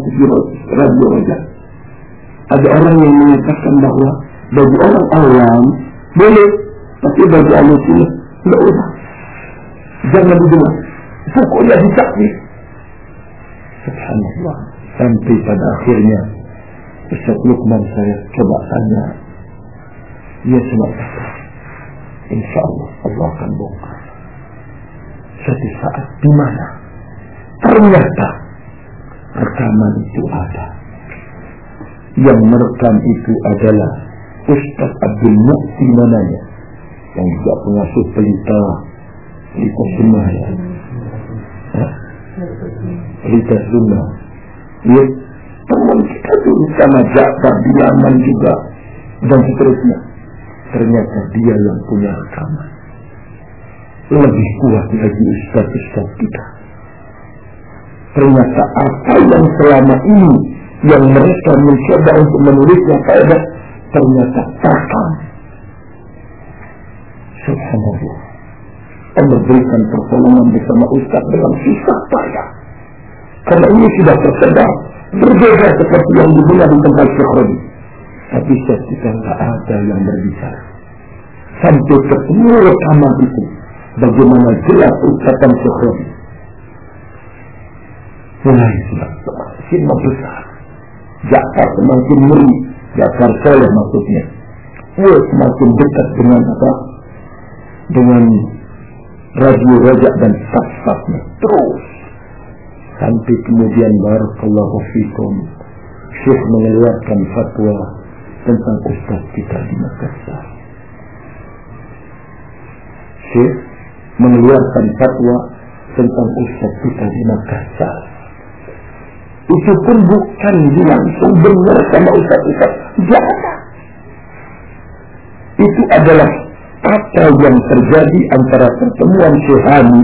radio raja ada orang yang mengatakan bahwa bagi orang awam boleh tapi bagi Allah tidak tidak usah. Jangan didengar. Pokoknya ditakdir subhanallah. Sampai pada akhirnya Ustaz Lukman saya coba tanya. Dia cuma kata insya Allah Allah akan bongkar suatu saat di mana? Ternyata rekaman itu ada. Yang merekam itu adalah Ustaz Abdul Muhsin namanya yang juga pengasuh pelita pelita sunnah. Ya pelita sunnah. Ya teman kita dulu sama Ja'far di Yaman juga dan seterusnya. Ternyata dia yang punya rekaman lebih kuat lagi ustaz-ustaz kita. Ternyata apa yang selama ini yang mereka mencoba untuk menulisnya faedah ternyata terekam subhanallah. Allah berikan pertolongan bersama Ustaz dalam susah payah karena ini sudah tersebar berbeda seperti yang dibuat di tempat Syekh tapi kita nggak ada yang berbicara. Sampai ketemu rekaman itu bagaimana jelas ucapan Syekh? Mulai semakin membesar Ja'far semakin ngeri Ja'far soleh maksudnya. Ia semakin dekat dengan apa? Dengan radio rajak dan saf-safnya. Terus. Sampai kemudian barakallahu fikum Syekh mengeluarkan fatwa tentang ustaz kita di Makassar Syekh mengeluarkan fatwa tentang ustaz kita di Makassar itu pun bukan langsung benar sama ustaz-ustaz jangan itu adalah apa yang terjadi antara pertemuan Syekh Hani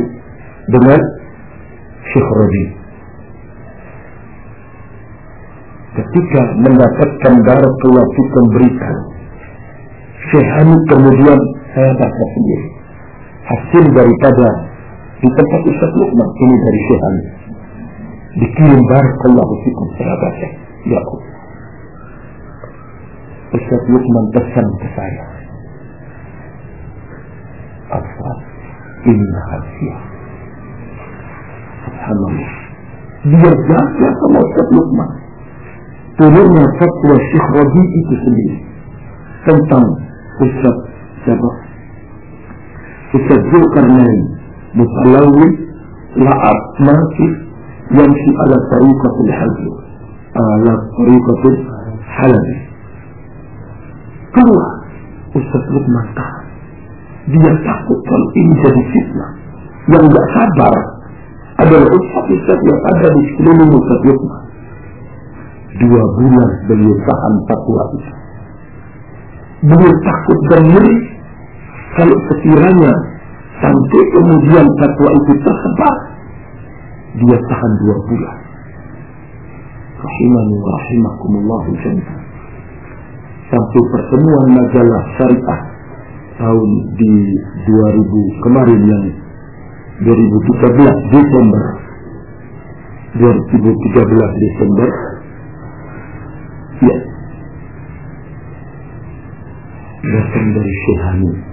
dengan Syekh Rodi ketika mendapatkan darah kewajiban berita Syekh Hani kemudian saya baca sendiri hasil daripada di tempat Ustaz Luqman ini dari Syekh Hani dikirim barakallahu fikum saya baca ya Allah Ustaz Luqman pesan ke saya apa ini rahasia Subhanallah dia jaga sama Ustaz Luqman turunnya fatwa Syekh Rabi itu sendiri tentang Ustaz siapa Ustaz Zulkarnain Mutalawin La'ab Makif Yamsi ala tariqatul hajj Ala tariqatul halabi Keluar Ustaz Luqman tahan Dia takut kalau ini jadi fitnah Yang gak sabar adalah ustaz-ustaz yang ada di sekeliling Ustaz Luqman Dua bulan beliau tahan fatwa itu Beliau takut dan ngeri kalau sekiranya sampai kemudian fatwa itu tersebar dia tahan dua bulan rahimani wa rahimakumullah jami'an sampai pertemuan majalah syariah tahun di 2000 kemarin yang 2013 Desember 2013 Desember Ya. Datang dari Syehani.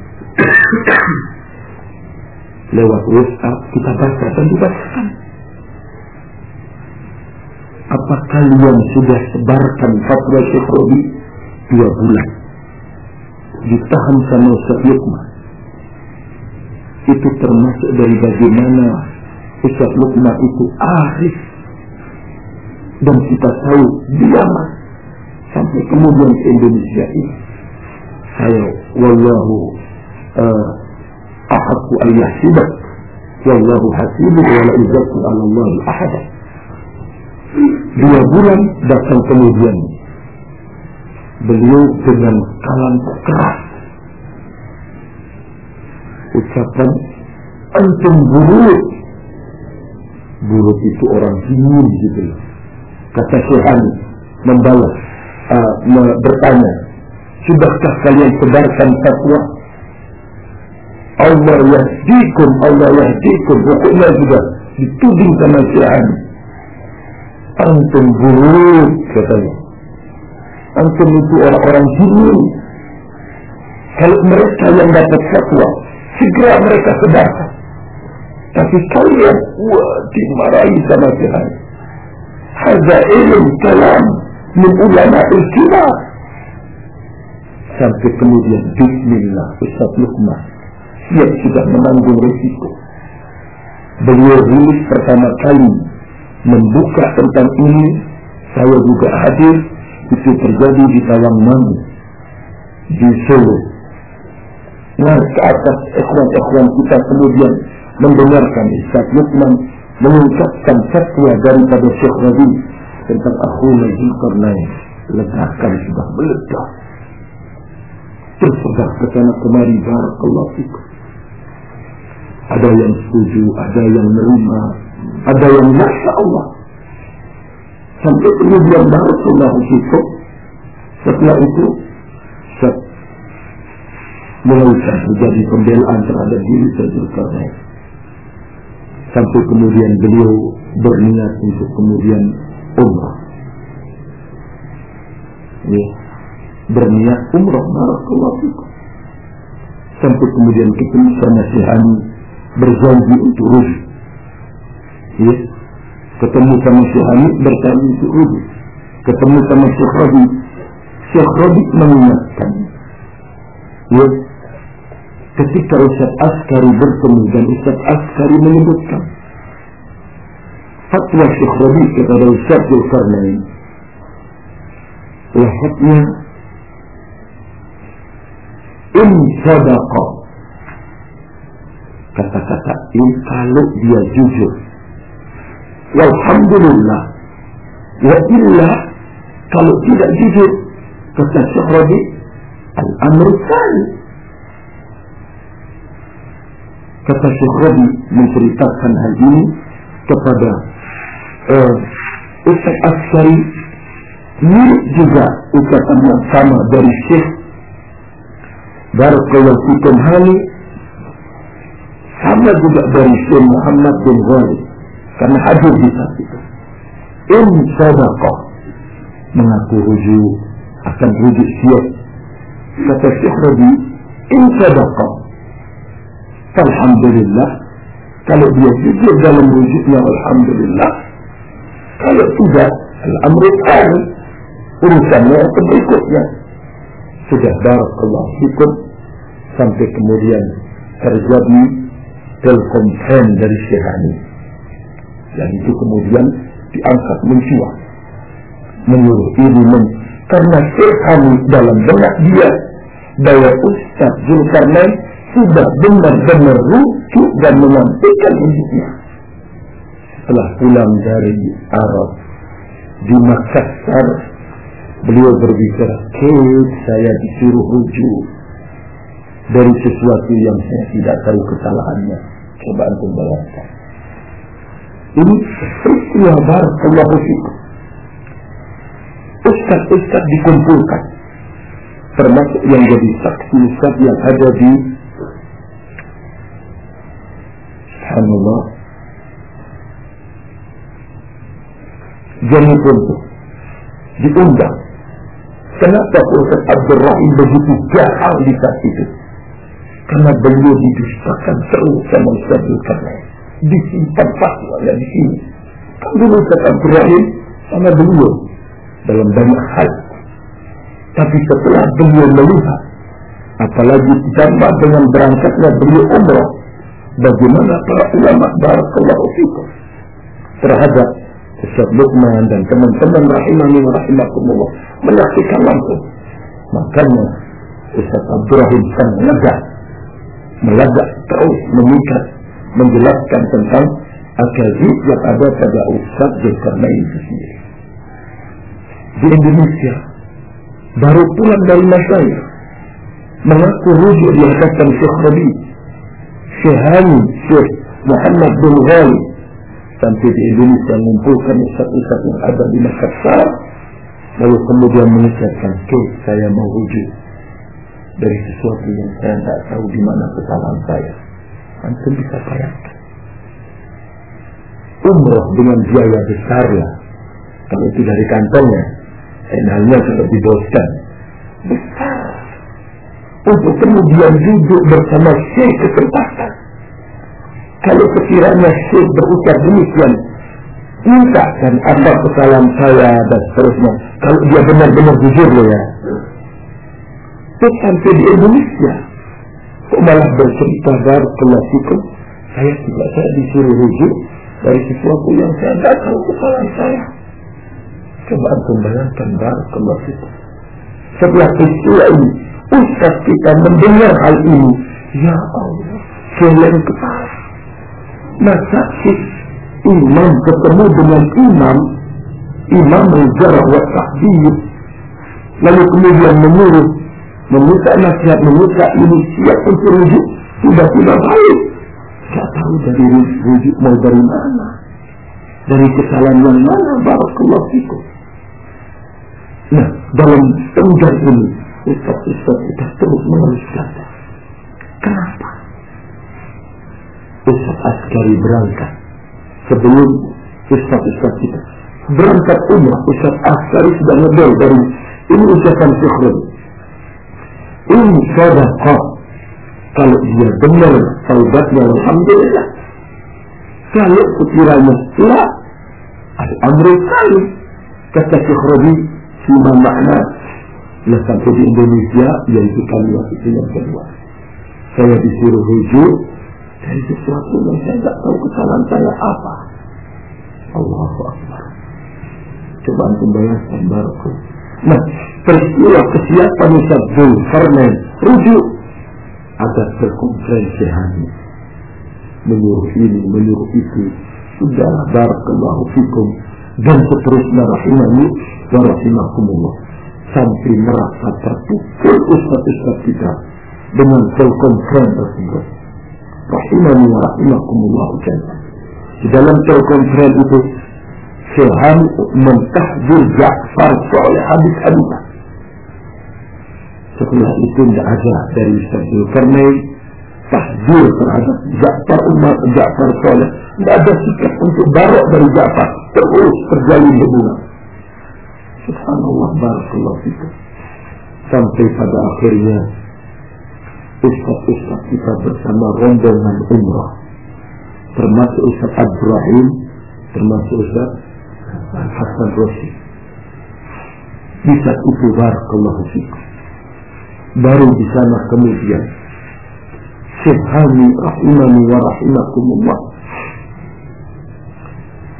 Lewat WhatsApp kita baca dan dibacakan. Apa kalian sudah sebarkan fatwa Syekh Robi dua bulan? Ditahan sama Ustaz Lukman. Itu termasuk dari bagaimana Ustaz Lukman itu arif dan kita tahu dia sampai kemudian ke Indonesia ini saya wallahu an yahsibak wallahu hasibu wa la izatu ala Allah ahada dua bulan datang kemudian beliau dengan kalam keras ucapan antum buruk buruk itu orang dingin gitu kata Syehani membalas uh, bertanya sudahkah kalian sebarkan fatwa Allah yahdikum Allah yahdikum pokoknya juga dituding sama Syehani antum buruk katanya antum itu orang-orang dingin kalau mereka yang dapat fatwa segera mereka sebarkan tapi kalian wah dimarahi sama Tuhan Hadza ilm kalam min ulama al Sampai kemudian Bismillah Ustaz Luqman Siap sudah menanggung risiko. Beliau rilis pertama kali Membuka tentang ini. Saya juga hadir. Itu terjadi di Tawangmangu Di Solo. Nah ke atas ikhwan-ikhwan kita kemudian Mendengarkan Ustaz Luqman mengucapkan fatwa daripada Syekh Rabi tentang akhuna Zulkarnain. Ledakan sudah meledak. Tersebar ke sana kemari barakallahu fikum ada yang setuju ada yang menerima ada yang masya Allah sampai kemudian barakallahu fikum setelah itu set, mulai terjadi pembelaan terhadap diri Zulkarnain sampai kemudian beliau berniat untuk kemudian umrah. Ya, berniat umrah fikum. Sampai kemudian ketemu sama Syihani berjanji untuk rujuk. Ya, ketemu sama Syihani berjanji untuk rujuk. Ketemu sama Syekh Rabi. Syekh Rabi mengingatkan. Ya, ketika Ustaz Askari bertemu dan Ustaz Askari menyebutkan fatwa Syekh Rabi kepada Ustaz Zulkarnain lafadznya in sadaqa kata-kata ini kalau dia jujur walhamdulillah wa illa kalau tidak jujur kata Syekh al-amr kata Syekh menceritakan hal ini kepada uh, Ustaz Askari mirip juga ucapan yang sama dari Syekh. Barakallahu Fikum. Hani sama juga dari Syekh Muhammad bin Ghalib karena hadir di saat itu in sadaqah mengaku rujuk akan rujuk siap kata Syekh Rabi in sadaqah Alhamdulillah kalau dia jujur dalam rujuknya Alhamdulillah kalau tidak Al-Amru urusannya itu berikutnya sudah barakallahu fikum sampai kemudian terjadi telkompen dari Syihani dan itu kemudian diangkat mencuat. Menyuruh ini men karena Syihani dalam benak dia bahwa Ustaz Zulkarnain sudah benar-benar rujuk dan menyampaikan hidupnya. Setelah pulang dari Arab di Makassar, beliau berbicara, Kate saya disuruh rujuk dari sesuatu yang saya tidak tahu kesalahannya. Coba untuk bayangkan. Ini peristiwa barakallahu fikum. Ustaz-ustaz dikumpulkan. Termasuk yang jadi saksi ustaz yang ada di Subhanallah. Jadi pun diundang Kenapa Ustaz Abdul Rahim begitu jahat di saat itu? Karena beliau didustakan terus sama Ustaz Zulkarnain. Disimpan fatwanya di sini. Kan dulu Ustaz Abdul Rahim sama beliau dalam banyak hal. Tapi setelah beliau melihat, apalagi ditambah dengan berangkatnya beliau umrah, bagaimana para ulama barakallahu fikum terhadap Ustaz Luqman dan teman-teman rahimani wa rahimakumullah menyaksikan langsung. Makanya Ustaz Abdurrahim kan melegak terus mengikat, menjelaskan tentang akazib yang ada pada Ustaz Zulkarnain itu sendiri. Di Indonesia, baru pulang dari Masyayah, mengaku rujuk di hadapan Syekh Rabi, Syekh Hani, Syekh Muhammad bin Ghali, sampai di Indonesia mengumpulkan ustaz-ustaz yang ada di Makassar lalu kemudian mengucapkan ke saya mau rujuk dari sesuatu yang saya tidak tahu di mana kesalahan saya. Antum bisa bayangkan. Umroh dengan biaya besar lah kalau itu dari kantongnya enaknya sudah diboskan. Besar. Untuk kemudian duduk bersama syekh kesempatan kalau sekiranya syekh berucap demikian, mintakan apa kesalahan saya dan seterusnya. Kalau dia benar-benar jujur loh ya. Sampai di Indonesia, kok malah bercerita barakallahu fikum, saya tidak saya disuruh rujuk dari sesuatu yang saya tidak tahu kesalahan saya. Coba antum bayangkan barakallahu fikum. Setelah peristiwa ini, Ustaz kita mendengar hal ini, ya Allah, geleng kepala. Masa si imam ketemu dengan imam, imam menjarah wa lalu kemudian menyuruh, meminta nasihat, meminta ini siap untuk rujuk, tiba-tiba balik. Tidak tahu dari rujuk mau dari mana. Dari kesalahan yang mana, barakallahu fikum. Nah, dalam tenggar ini, Ustaz-Ustaz kita terus menulis kata. Kenapa? Ustaz Askari berangkat sebelum Ustaz-Ustaz kita berangkat umrah Ustaz Askari sudah ngedol dari ini ucapan syukur ini sadaqah kalau dia benar taubatnya Alhamdulillah kalau sekiranya tidak Al-Amri kali kata Syekh Rabi Sima makna Lah sampai di Indonesia Yaitu kalimat itu yang kedua Saya disuruh rujuk dari sesuatu yang saya tidak tahu kesalahan saya apa. Allahu Akbar. Coba antum bayangkan baraku. Nah, peristiwa kesiapan Ustaz Zulkarnain rujuk agar berkonferensi hari menyuruh ini, menyuruh itu. Sudah barakallahu fikum dan seterusnya rahimani wa rahimakumullah sampai merasa terpukul ustaz-ustaz kita dengan telkonferensi tersebut rahimani wa rahimakumullah. Di dalam telekonferen itu Syekhan mentahdir Ja'far Soleh habis-habisan. Setelah itu tidak ada dari Ustaz Zulkarnain tahdir terhadap Ja'far Umar Ja'far Soleh. Tidak ada sikap untuk barok dari Ja'far. Terus terjalin hubungan. Subhanallah barakallahu fikum. Sampai pada akhirnya ustaz-ustaz kita bersama rombongan umrah termasuk Ustaz Abdurrahim termasuk Ustaz Hasan Rosi bisa itu barakallahu fikum baru di sana kemudian Syibhani rahimani wa rahimakumullah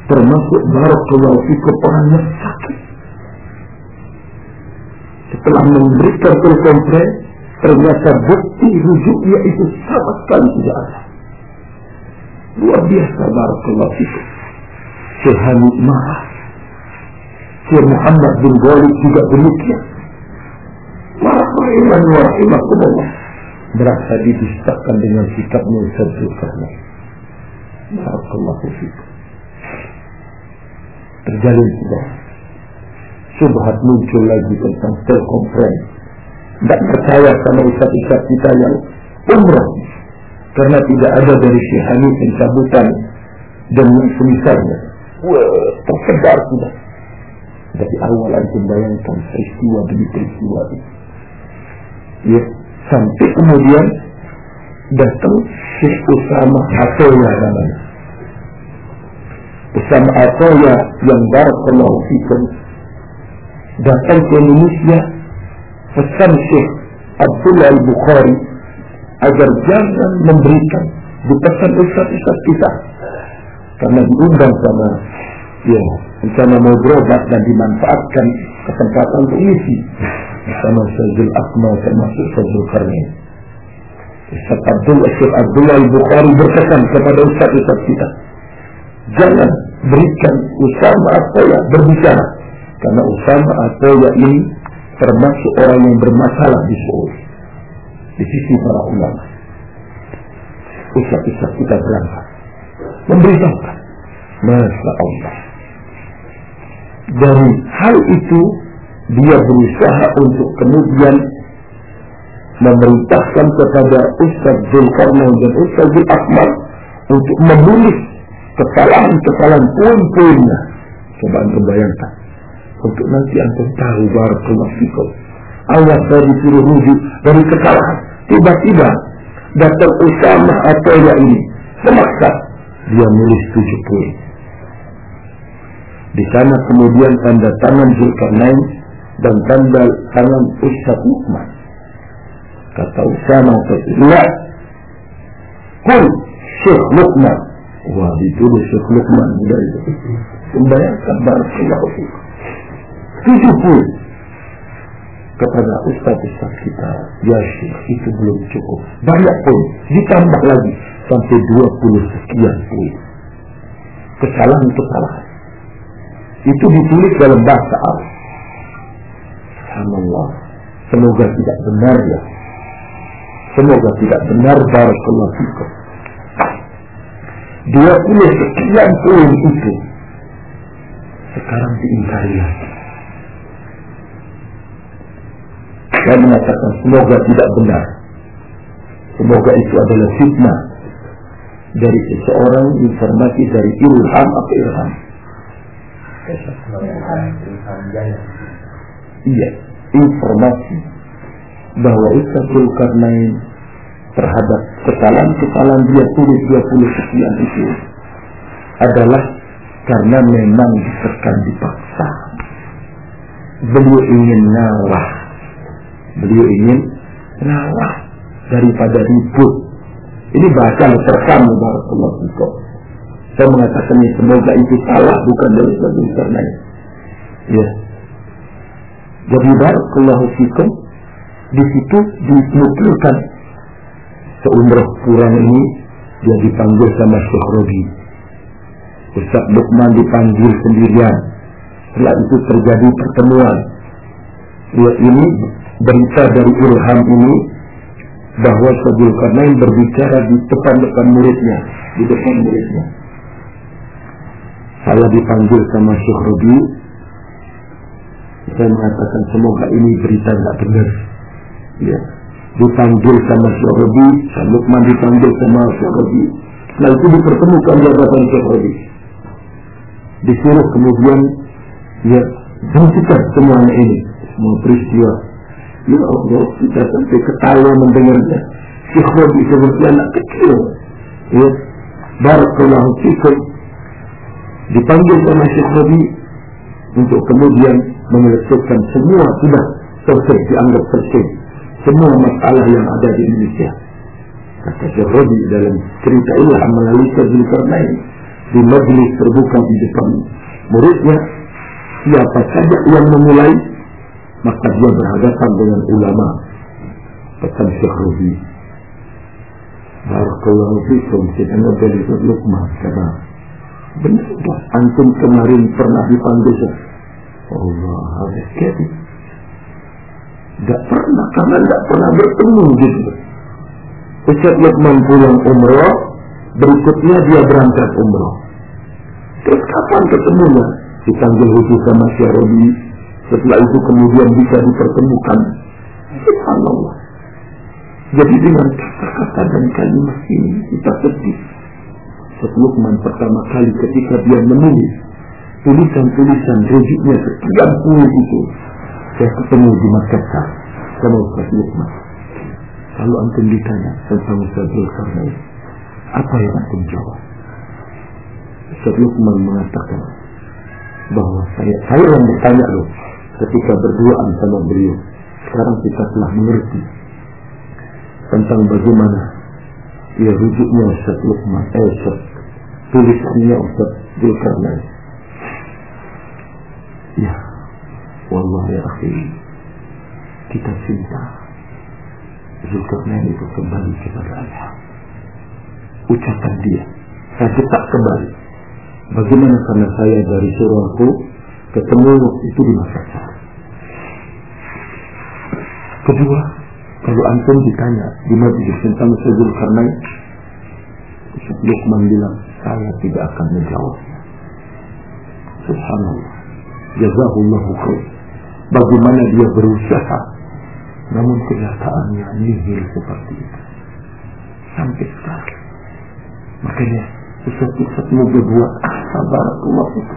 termasuk barakallahu fikum orang yang sakit setelah memberikan telekonferensi ternyata bukti rujuknya itu sama sekali tidak ada. Luar biasa barakallahu fikum. Syekh Hamid marah. Syekh Muhammad bin Ghalib juga demikian. Marah rahiman wa rahimakumullah. Berasa didustakan dengan sikapnya Ustaz Zulkarnain. Barakallahu fikum. Terjalin sudah. Subhat muncul lagi tentang telekonferensi tidak percaya sama ustaz-ustaz kita yang umrah karena tidak ada dari syihani pencabutan dan semisalnya wah tersebar sudah Dari awal antum bayangkan peristiwa demi peristiwa ini. Ya, sampai kemudian datang Syekh Usama Atoya namanya. Usama Atoya yang barakallahu fikum datang ke Indonesia pesan Syekh Abdullah Al-Bukhari agar jangan memberikan dipesan ustaz-ustaz kita karena diundang sama ya rencana mau berobat dan dimanfaatkan kesempatan untuk isi sama Syazul Akmal termasuk Syazul Karni. Ustaz Abdul Syekh Abdullah Al-Bukhari berkesan kepada Ustaz-Ustaz kita jangan berikan Usama ya berbicara karena Usama ya ini termasuk orang yang bermasalah di Saudi di sisi para ulama. Ustaz-Ustaz kita berangkat. Memberitahukan. Masya Allah dari hal itu dia berusaha untuk kemudian memerintahkan kepada Ustaz Zulkarnain dan Ustaz Zul Akmal untuk menulis kesalahan-kesalahan poin-poinnya. Coba anda bayangkan. Untuk nanti antum tahu barakallahu fikum. Allah dari suruh rujuk dari kesalahan. Tiba-tiba datang Usama atau ya ini. Semaksa dia nulis tujuh poin. Di sana kemudian tanda tangan Zulkarnain dan tanda tangan Ustaz Luqman. Kata Usama la Kul Syekh Luqman. Wah ditulis Syekh Luqman mudah itu. Membayangkan barakallahu. Tujuh poin kepada ustaz-ustaz kita ya Syekh itu belum cukup banyak poin ditambah lagi sampai 20 sekian poin kesalahan-kesalahan itu ditulis dalam bahasa Arab. Subhanallah. Semoga tidak benar ya. Semoga tidak benar barakallahu fikum. 20 sekian poin itu sekarang diingkari lagi. Saya mengatakan semoga tidak benar. Semoga itu adalah fitnah dari seseorang informasi dari ilham atau ilham. Iya, informasi bahwa Ustaz Zulkarnain terhadap kesalahan-kesalahan dia tulis 20 sekian itu adalah karena memang ditekan dipaksa. Beliau ingin ngalah Beliau ingin ngalah daripada ribut. Ini bahasa terkam Barakallahu. Saya mengatakan ini semoga itu salah bukan dari sebab karena Ya. Jadi Barakallahu fikum di situ dinukilkan seumrah kurang ini dia dipanggil sama Syekh Robi. Ustaz Lukman dipanggil sendirian. Setelah itu terjadi pertemuan. Dia ini berita dari Ilham ini bahwa Zulkarnain berbicara di depan-depan muridnya, di depan muridnya. Saya dipanggil sama Syekh Rubi, saya mengatakan semoga ini berita tidak benar. Ya. Dipanggil sama Syekh Rubi, Lukman dipanggil sama Syekh Rubi. Setelah itu dipertemukan jabatan Syekh Rubi. Disuruh kemudian ya hentikan semuanya ini, semua peristiwa Ya Allah, kita sampai ketawa mendengarnya. Syekh seperti anak kecil. Ya, Barakallahu fikum. Dipanggil oleh Syekh Rabi untuk kemudian menyelesaikan semua sudah selesai, dianggap selesai. Semua masalah yang ada di Indonesia. Kata Syekh Rabi dalam cerita ini melalui Zulkarnain di majlis terbuka di depan muridnya siapa saja yang memulai maka dia berhadapan dengan ulama pesan Syekh Rubi Barakallahu fikum kita dari Lukman karena benar antum kemarin pernah dipanggil Allah harus jadi Gak pernah karena gak pernah bertemu gitu Ustaz Lukman pulang umroh berikutnya dia berangkat umroh terus kapan ketemunya dipanggil khusus sama Syekh Rubi setelah itu kemudian bisa dipertemukan. Subhanallah. Jadi dengan kata-kata dan kalimat ini kita sedih. Setelukman pertama kali ketika dia menulis tulisan-tulisan rujuknya sekian puluh itu saya ketemu di Makassar sama Ustaz Lukman. Kalau antum ditanya tentang Ustaz Zulkarnain apa yang antum jawab? Ustaz Lukman mengatakan bahwa saya saya yang bertanya loh ketika berduaan sama beliau. Sekarang kita telah mengerti tentang bagaimana ya rujuknya Ustaz Lukman. Eh Ustaz tulisannya Ustaz. Zulkarnain ya. Wallah ya akhi. Kita cinta Zulkarnain itu kembali kepada Allah. Ucapan dia. Saya tetap kembali. Bagaimana karena saya dari surahku ketemu itu di Makassar kedua kalau antum ditanya di majlis tentang Zulkarnain Lukman bilang saya tidak akan menjawabnya subhanallah. Jazahullahu khair. Bagaimana dia berusaha. Namun kenyataannya nihil seperti itu. Sampai sekarang. Makanya Ustaz-Ustaz mau berbuat asa itu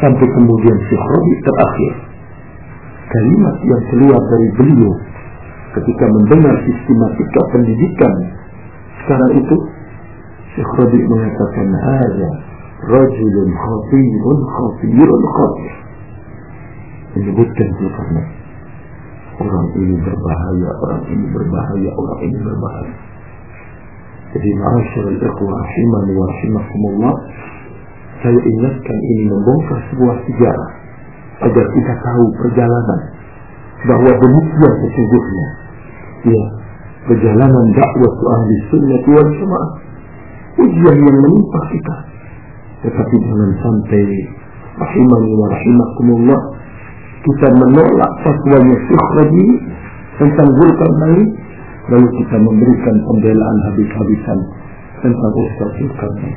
sampai kemudian Syekh Rabi terakhir. Kalimat yang keluar dari beliau. Ketika mendengar sistematika pendidikan. Sekarang itu Syekh Rabi mengatakan ada rajulun khatirun khatirun khatir menyebutkan karena orang ini berbahaya, orang ini berbahaya, orang ini berbahaya. Jadi ma'asyarul ikhwah rahimani wa rahimakumullah saya ingatkan ini membongkar sebuah sejarah agar kita tahu perjalanan bahwa demikian sesungguhnya ya perjalanan dakwah ahli sunnah wal jamaah ujian yang menimpa kita. Tetapi jangan sampai rahimani wa rahimakumullah kita menolak fatwanya Syekh Rabi tentang Zulkarnain lalu kita memberikan pembelaan habis-habisan tentang Ustaz Zulkarnain.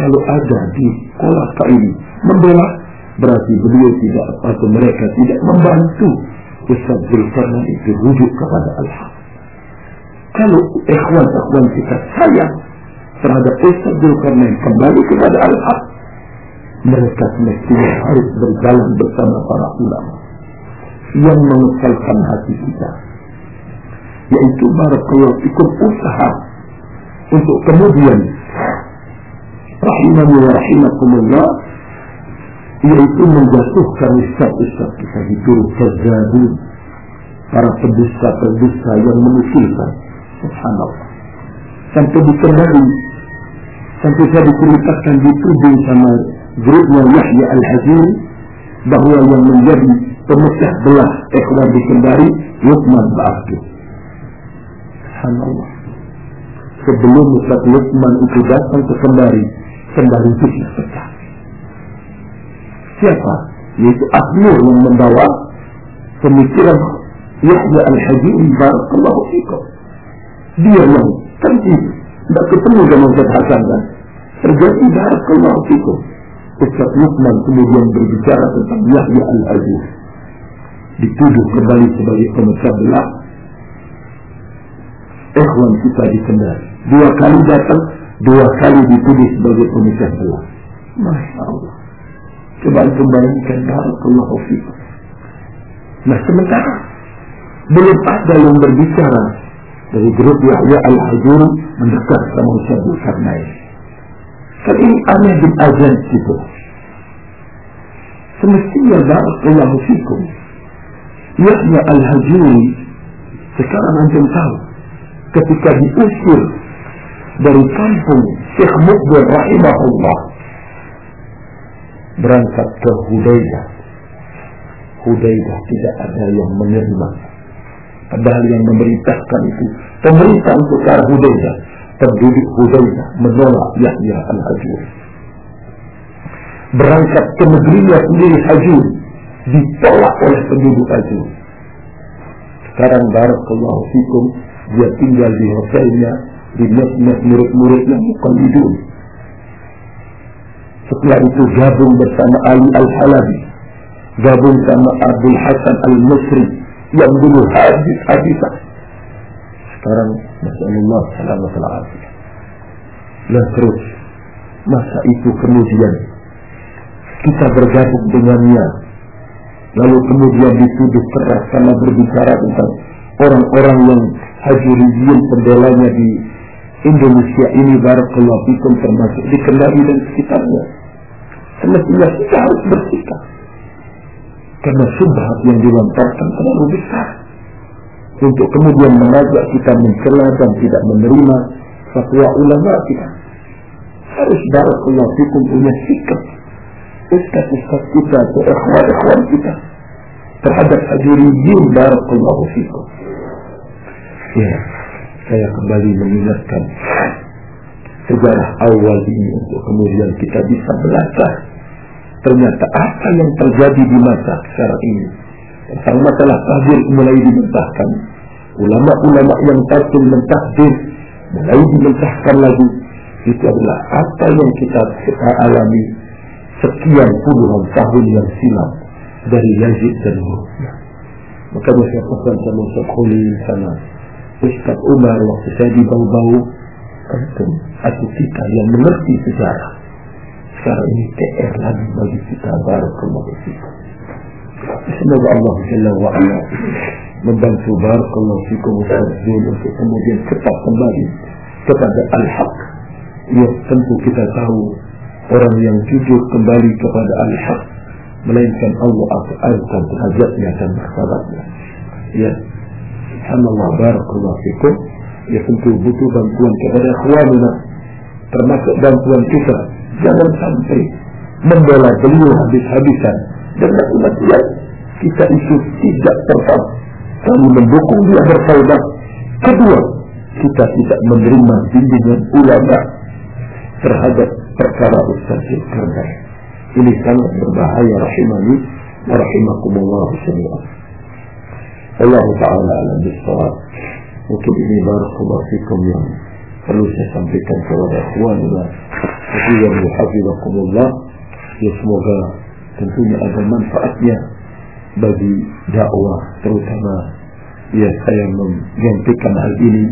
Kalau ada di kolaka ini membela berarti beliau tidak atau mereka tidak membantu Ustaz Zulkarnain itu rujuk kepada Allah. Kalau ikhwan-ikhwan kita sayang terhadap Ustaz Zulkarnain kembali kepada Al-Haq. Mereka semestinya harus berjalan bersama para ulama yang mengekalkan hati kita. Yaitu barakallahu ikut usaha untuk kemudian rahimani wa rahimakumullah yaitu menjatuhkan ustaz-ustaz kita itu kazabun para pendusta-pendusta yang menukilkan subhanallah. Sampai dikendali sampai saya diceritakan dituding sama grupnya Yahya Al-Hazim bahwa yang menjadi pemecah belah ikhwan di Kendari Lukman Ba'abdu Subhanallah. Sebelum Ustaz Lukman itu datang ke Kendari Kendari itu sudah pecah. Siapa? yaitu Ahmur yang membawa pemikiran Yahya Al-Hazim Barakallahu Fikum. Dia yang kan ketemu dengan Ustaz Hasan kan terjadi Barakallahu Fikum Ustaz Lukman kemudian berbicara tentang Yahya Al-Aziz. Dituduh kembali sebagai pemecah belah. Ikhwan kita di Kendari. Dua kali datang, dua kali dituduh sebagai pemecah belah. Masya Allah. Coba itu bayangkan Barakallahu fikum. Nah sementara belum ada yang berbicara dari grup Yahya Al-Hajur mendekat sama Ustaz Zulkarnain. Kan ini aneh bin azan gitu. Semestinya barakallahu fikum. Yahya al-Hajuri sekarang antum tahu ketika diusir dari kampung Syekh Mukbir rahimahullah berangkat ke Hudaidah. Hudaidah tidak ada yang menerima. Padahal yang memerintahkan itu pemerintah untuk ke arah penduduk Hudaidah menolak Yahya al-Hajur. Berangkat ke negerinya sendiri Hajur ditolak oleh penduduk Hajur. Sekarang barakallahu fikum dia tinggal di hotelnya di mesmet murid-muridnya bukan hidup. Setelah itu gabung bersama Ali Al-Halabi. Gabung sama Abdul Hasan Al-Musri yang dulu hadis-hadisan sekarang Masyaallah selamat. Dan terus masa itu kemudian kita bergabung dengannya lalu kemudian dituduh keras karena berbicara tentang orang-orang yang hajuriyin pembelanya di Indonesia ini barakallahu fikum termasuk di Kendari dan sekitarnya. Semestinya kita harus bersikap. Karena subhat yang dilontarkan terlalu besar. Untuk kemudian mengajak kita mencela dan tidak menerima fatwa ulama kita. Harus barakallahu fikum punya sikap. Ustaz-ustaz kita atau ikhwan-ikhwan kita terhadap hajuriyin barakallahu fikum. Ya, saya kembali mengingatkan sejarah awal ini untuk kemudian kita bisa belajar ternyata apa yang terjadi di masa sekarang ini tentang masalah tahdir mulai dimentahkan ulama-ulama yang takdir mentakdir mulai dimentahkan lagi itu adalah apa yang kita, kita alami sekian puluhan tahun yang silam dari Yazid dan Muhammad. Maka saya pesan sama Ustaz sana Ustaz Umar waktu saya di bau-bau antum atau kita yang mengerti sejarah sekarang ini TR lagi bagi kita barakallahu fikum semoga Allah Jalla wa ala membantu barakallahu fikum Ustaz Zul untuk kemudian cepat kembali kepada al-haq. Ya tentu kita tahu orang yang jujur kembali kepada al-haq melainkan Allah akan derajatnya dan martabatnya. Ya Subhanallah barakallahu fikum. Ya tentu butuh bantuan kepada ikhwanina termasuk bantuan kita. Jangan sampai membela beliau habis-habisan. Dan kemudian kita itu tidak tetap kami mendukung dia bertaubat kedua kita tidak menerima bimbingan ulama terhadap perkara Ustaz Zulkarnain ini sangat berbahaya rahimani wa rahimakumullah jami'an Allah Ta'ala alam bisawab. Mungkin ini barakallahu fikum yang perlu saya sampaikan kepada ikhwanullah Jadi yang dihafizakumullah Ya semoga tentunya ada manfaatnya bagi dakwah terutama ya saya menyampaikan hal ini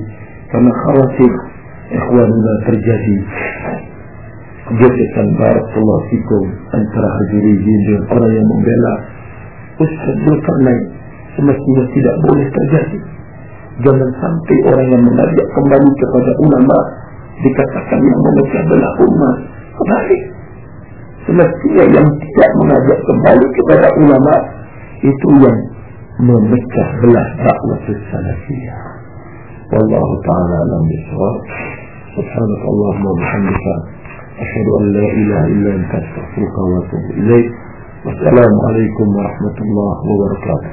karena khawatir ikhwanullah terjadi gesekan barakallahu fikum antara hadirin dengan orang yang membela Ustaz Zulkarnain semestinya tidak boleh terjadi. Jangan sampai orang yang mengajak kembali kepada ulama dikatakan yang memecah belah umat. Kembali. Semestinya yang tidak mengajak kembali kepada ulama itu yang memecah belah dakwah salafiyah. Wallahu ta'ala alam bisawab. سبحانك اللهم وبحمدك أشهد أن لا إله إلا أنت أستغفرك وأتوب إليك والسلام عليكم ورحمة الله وبركاته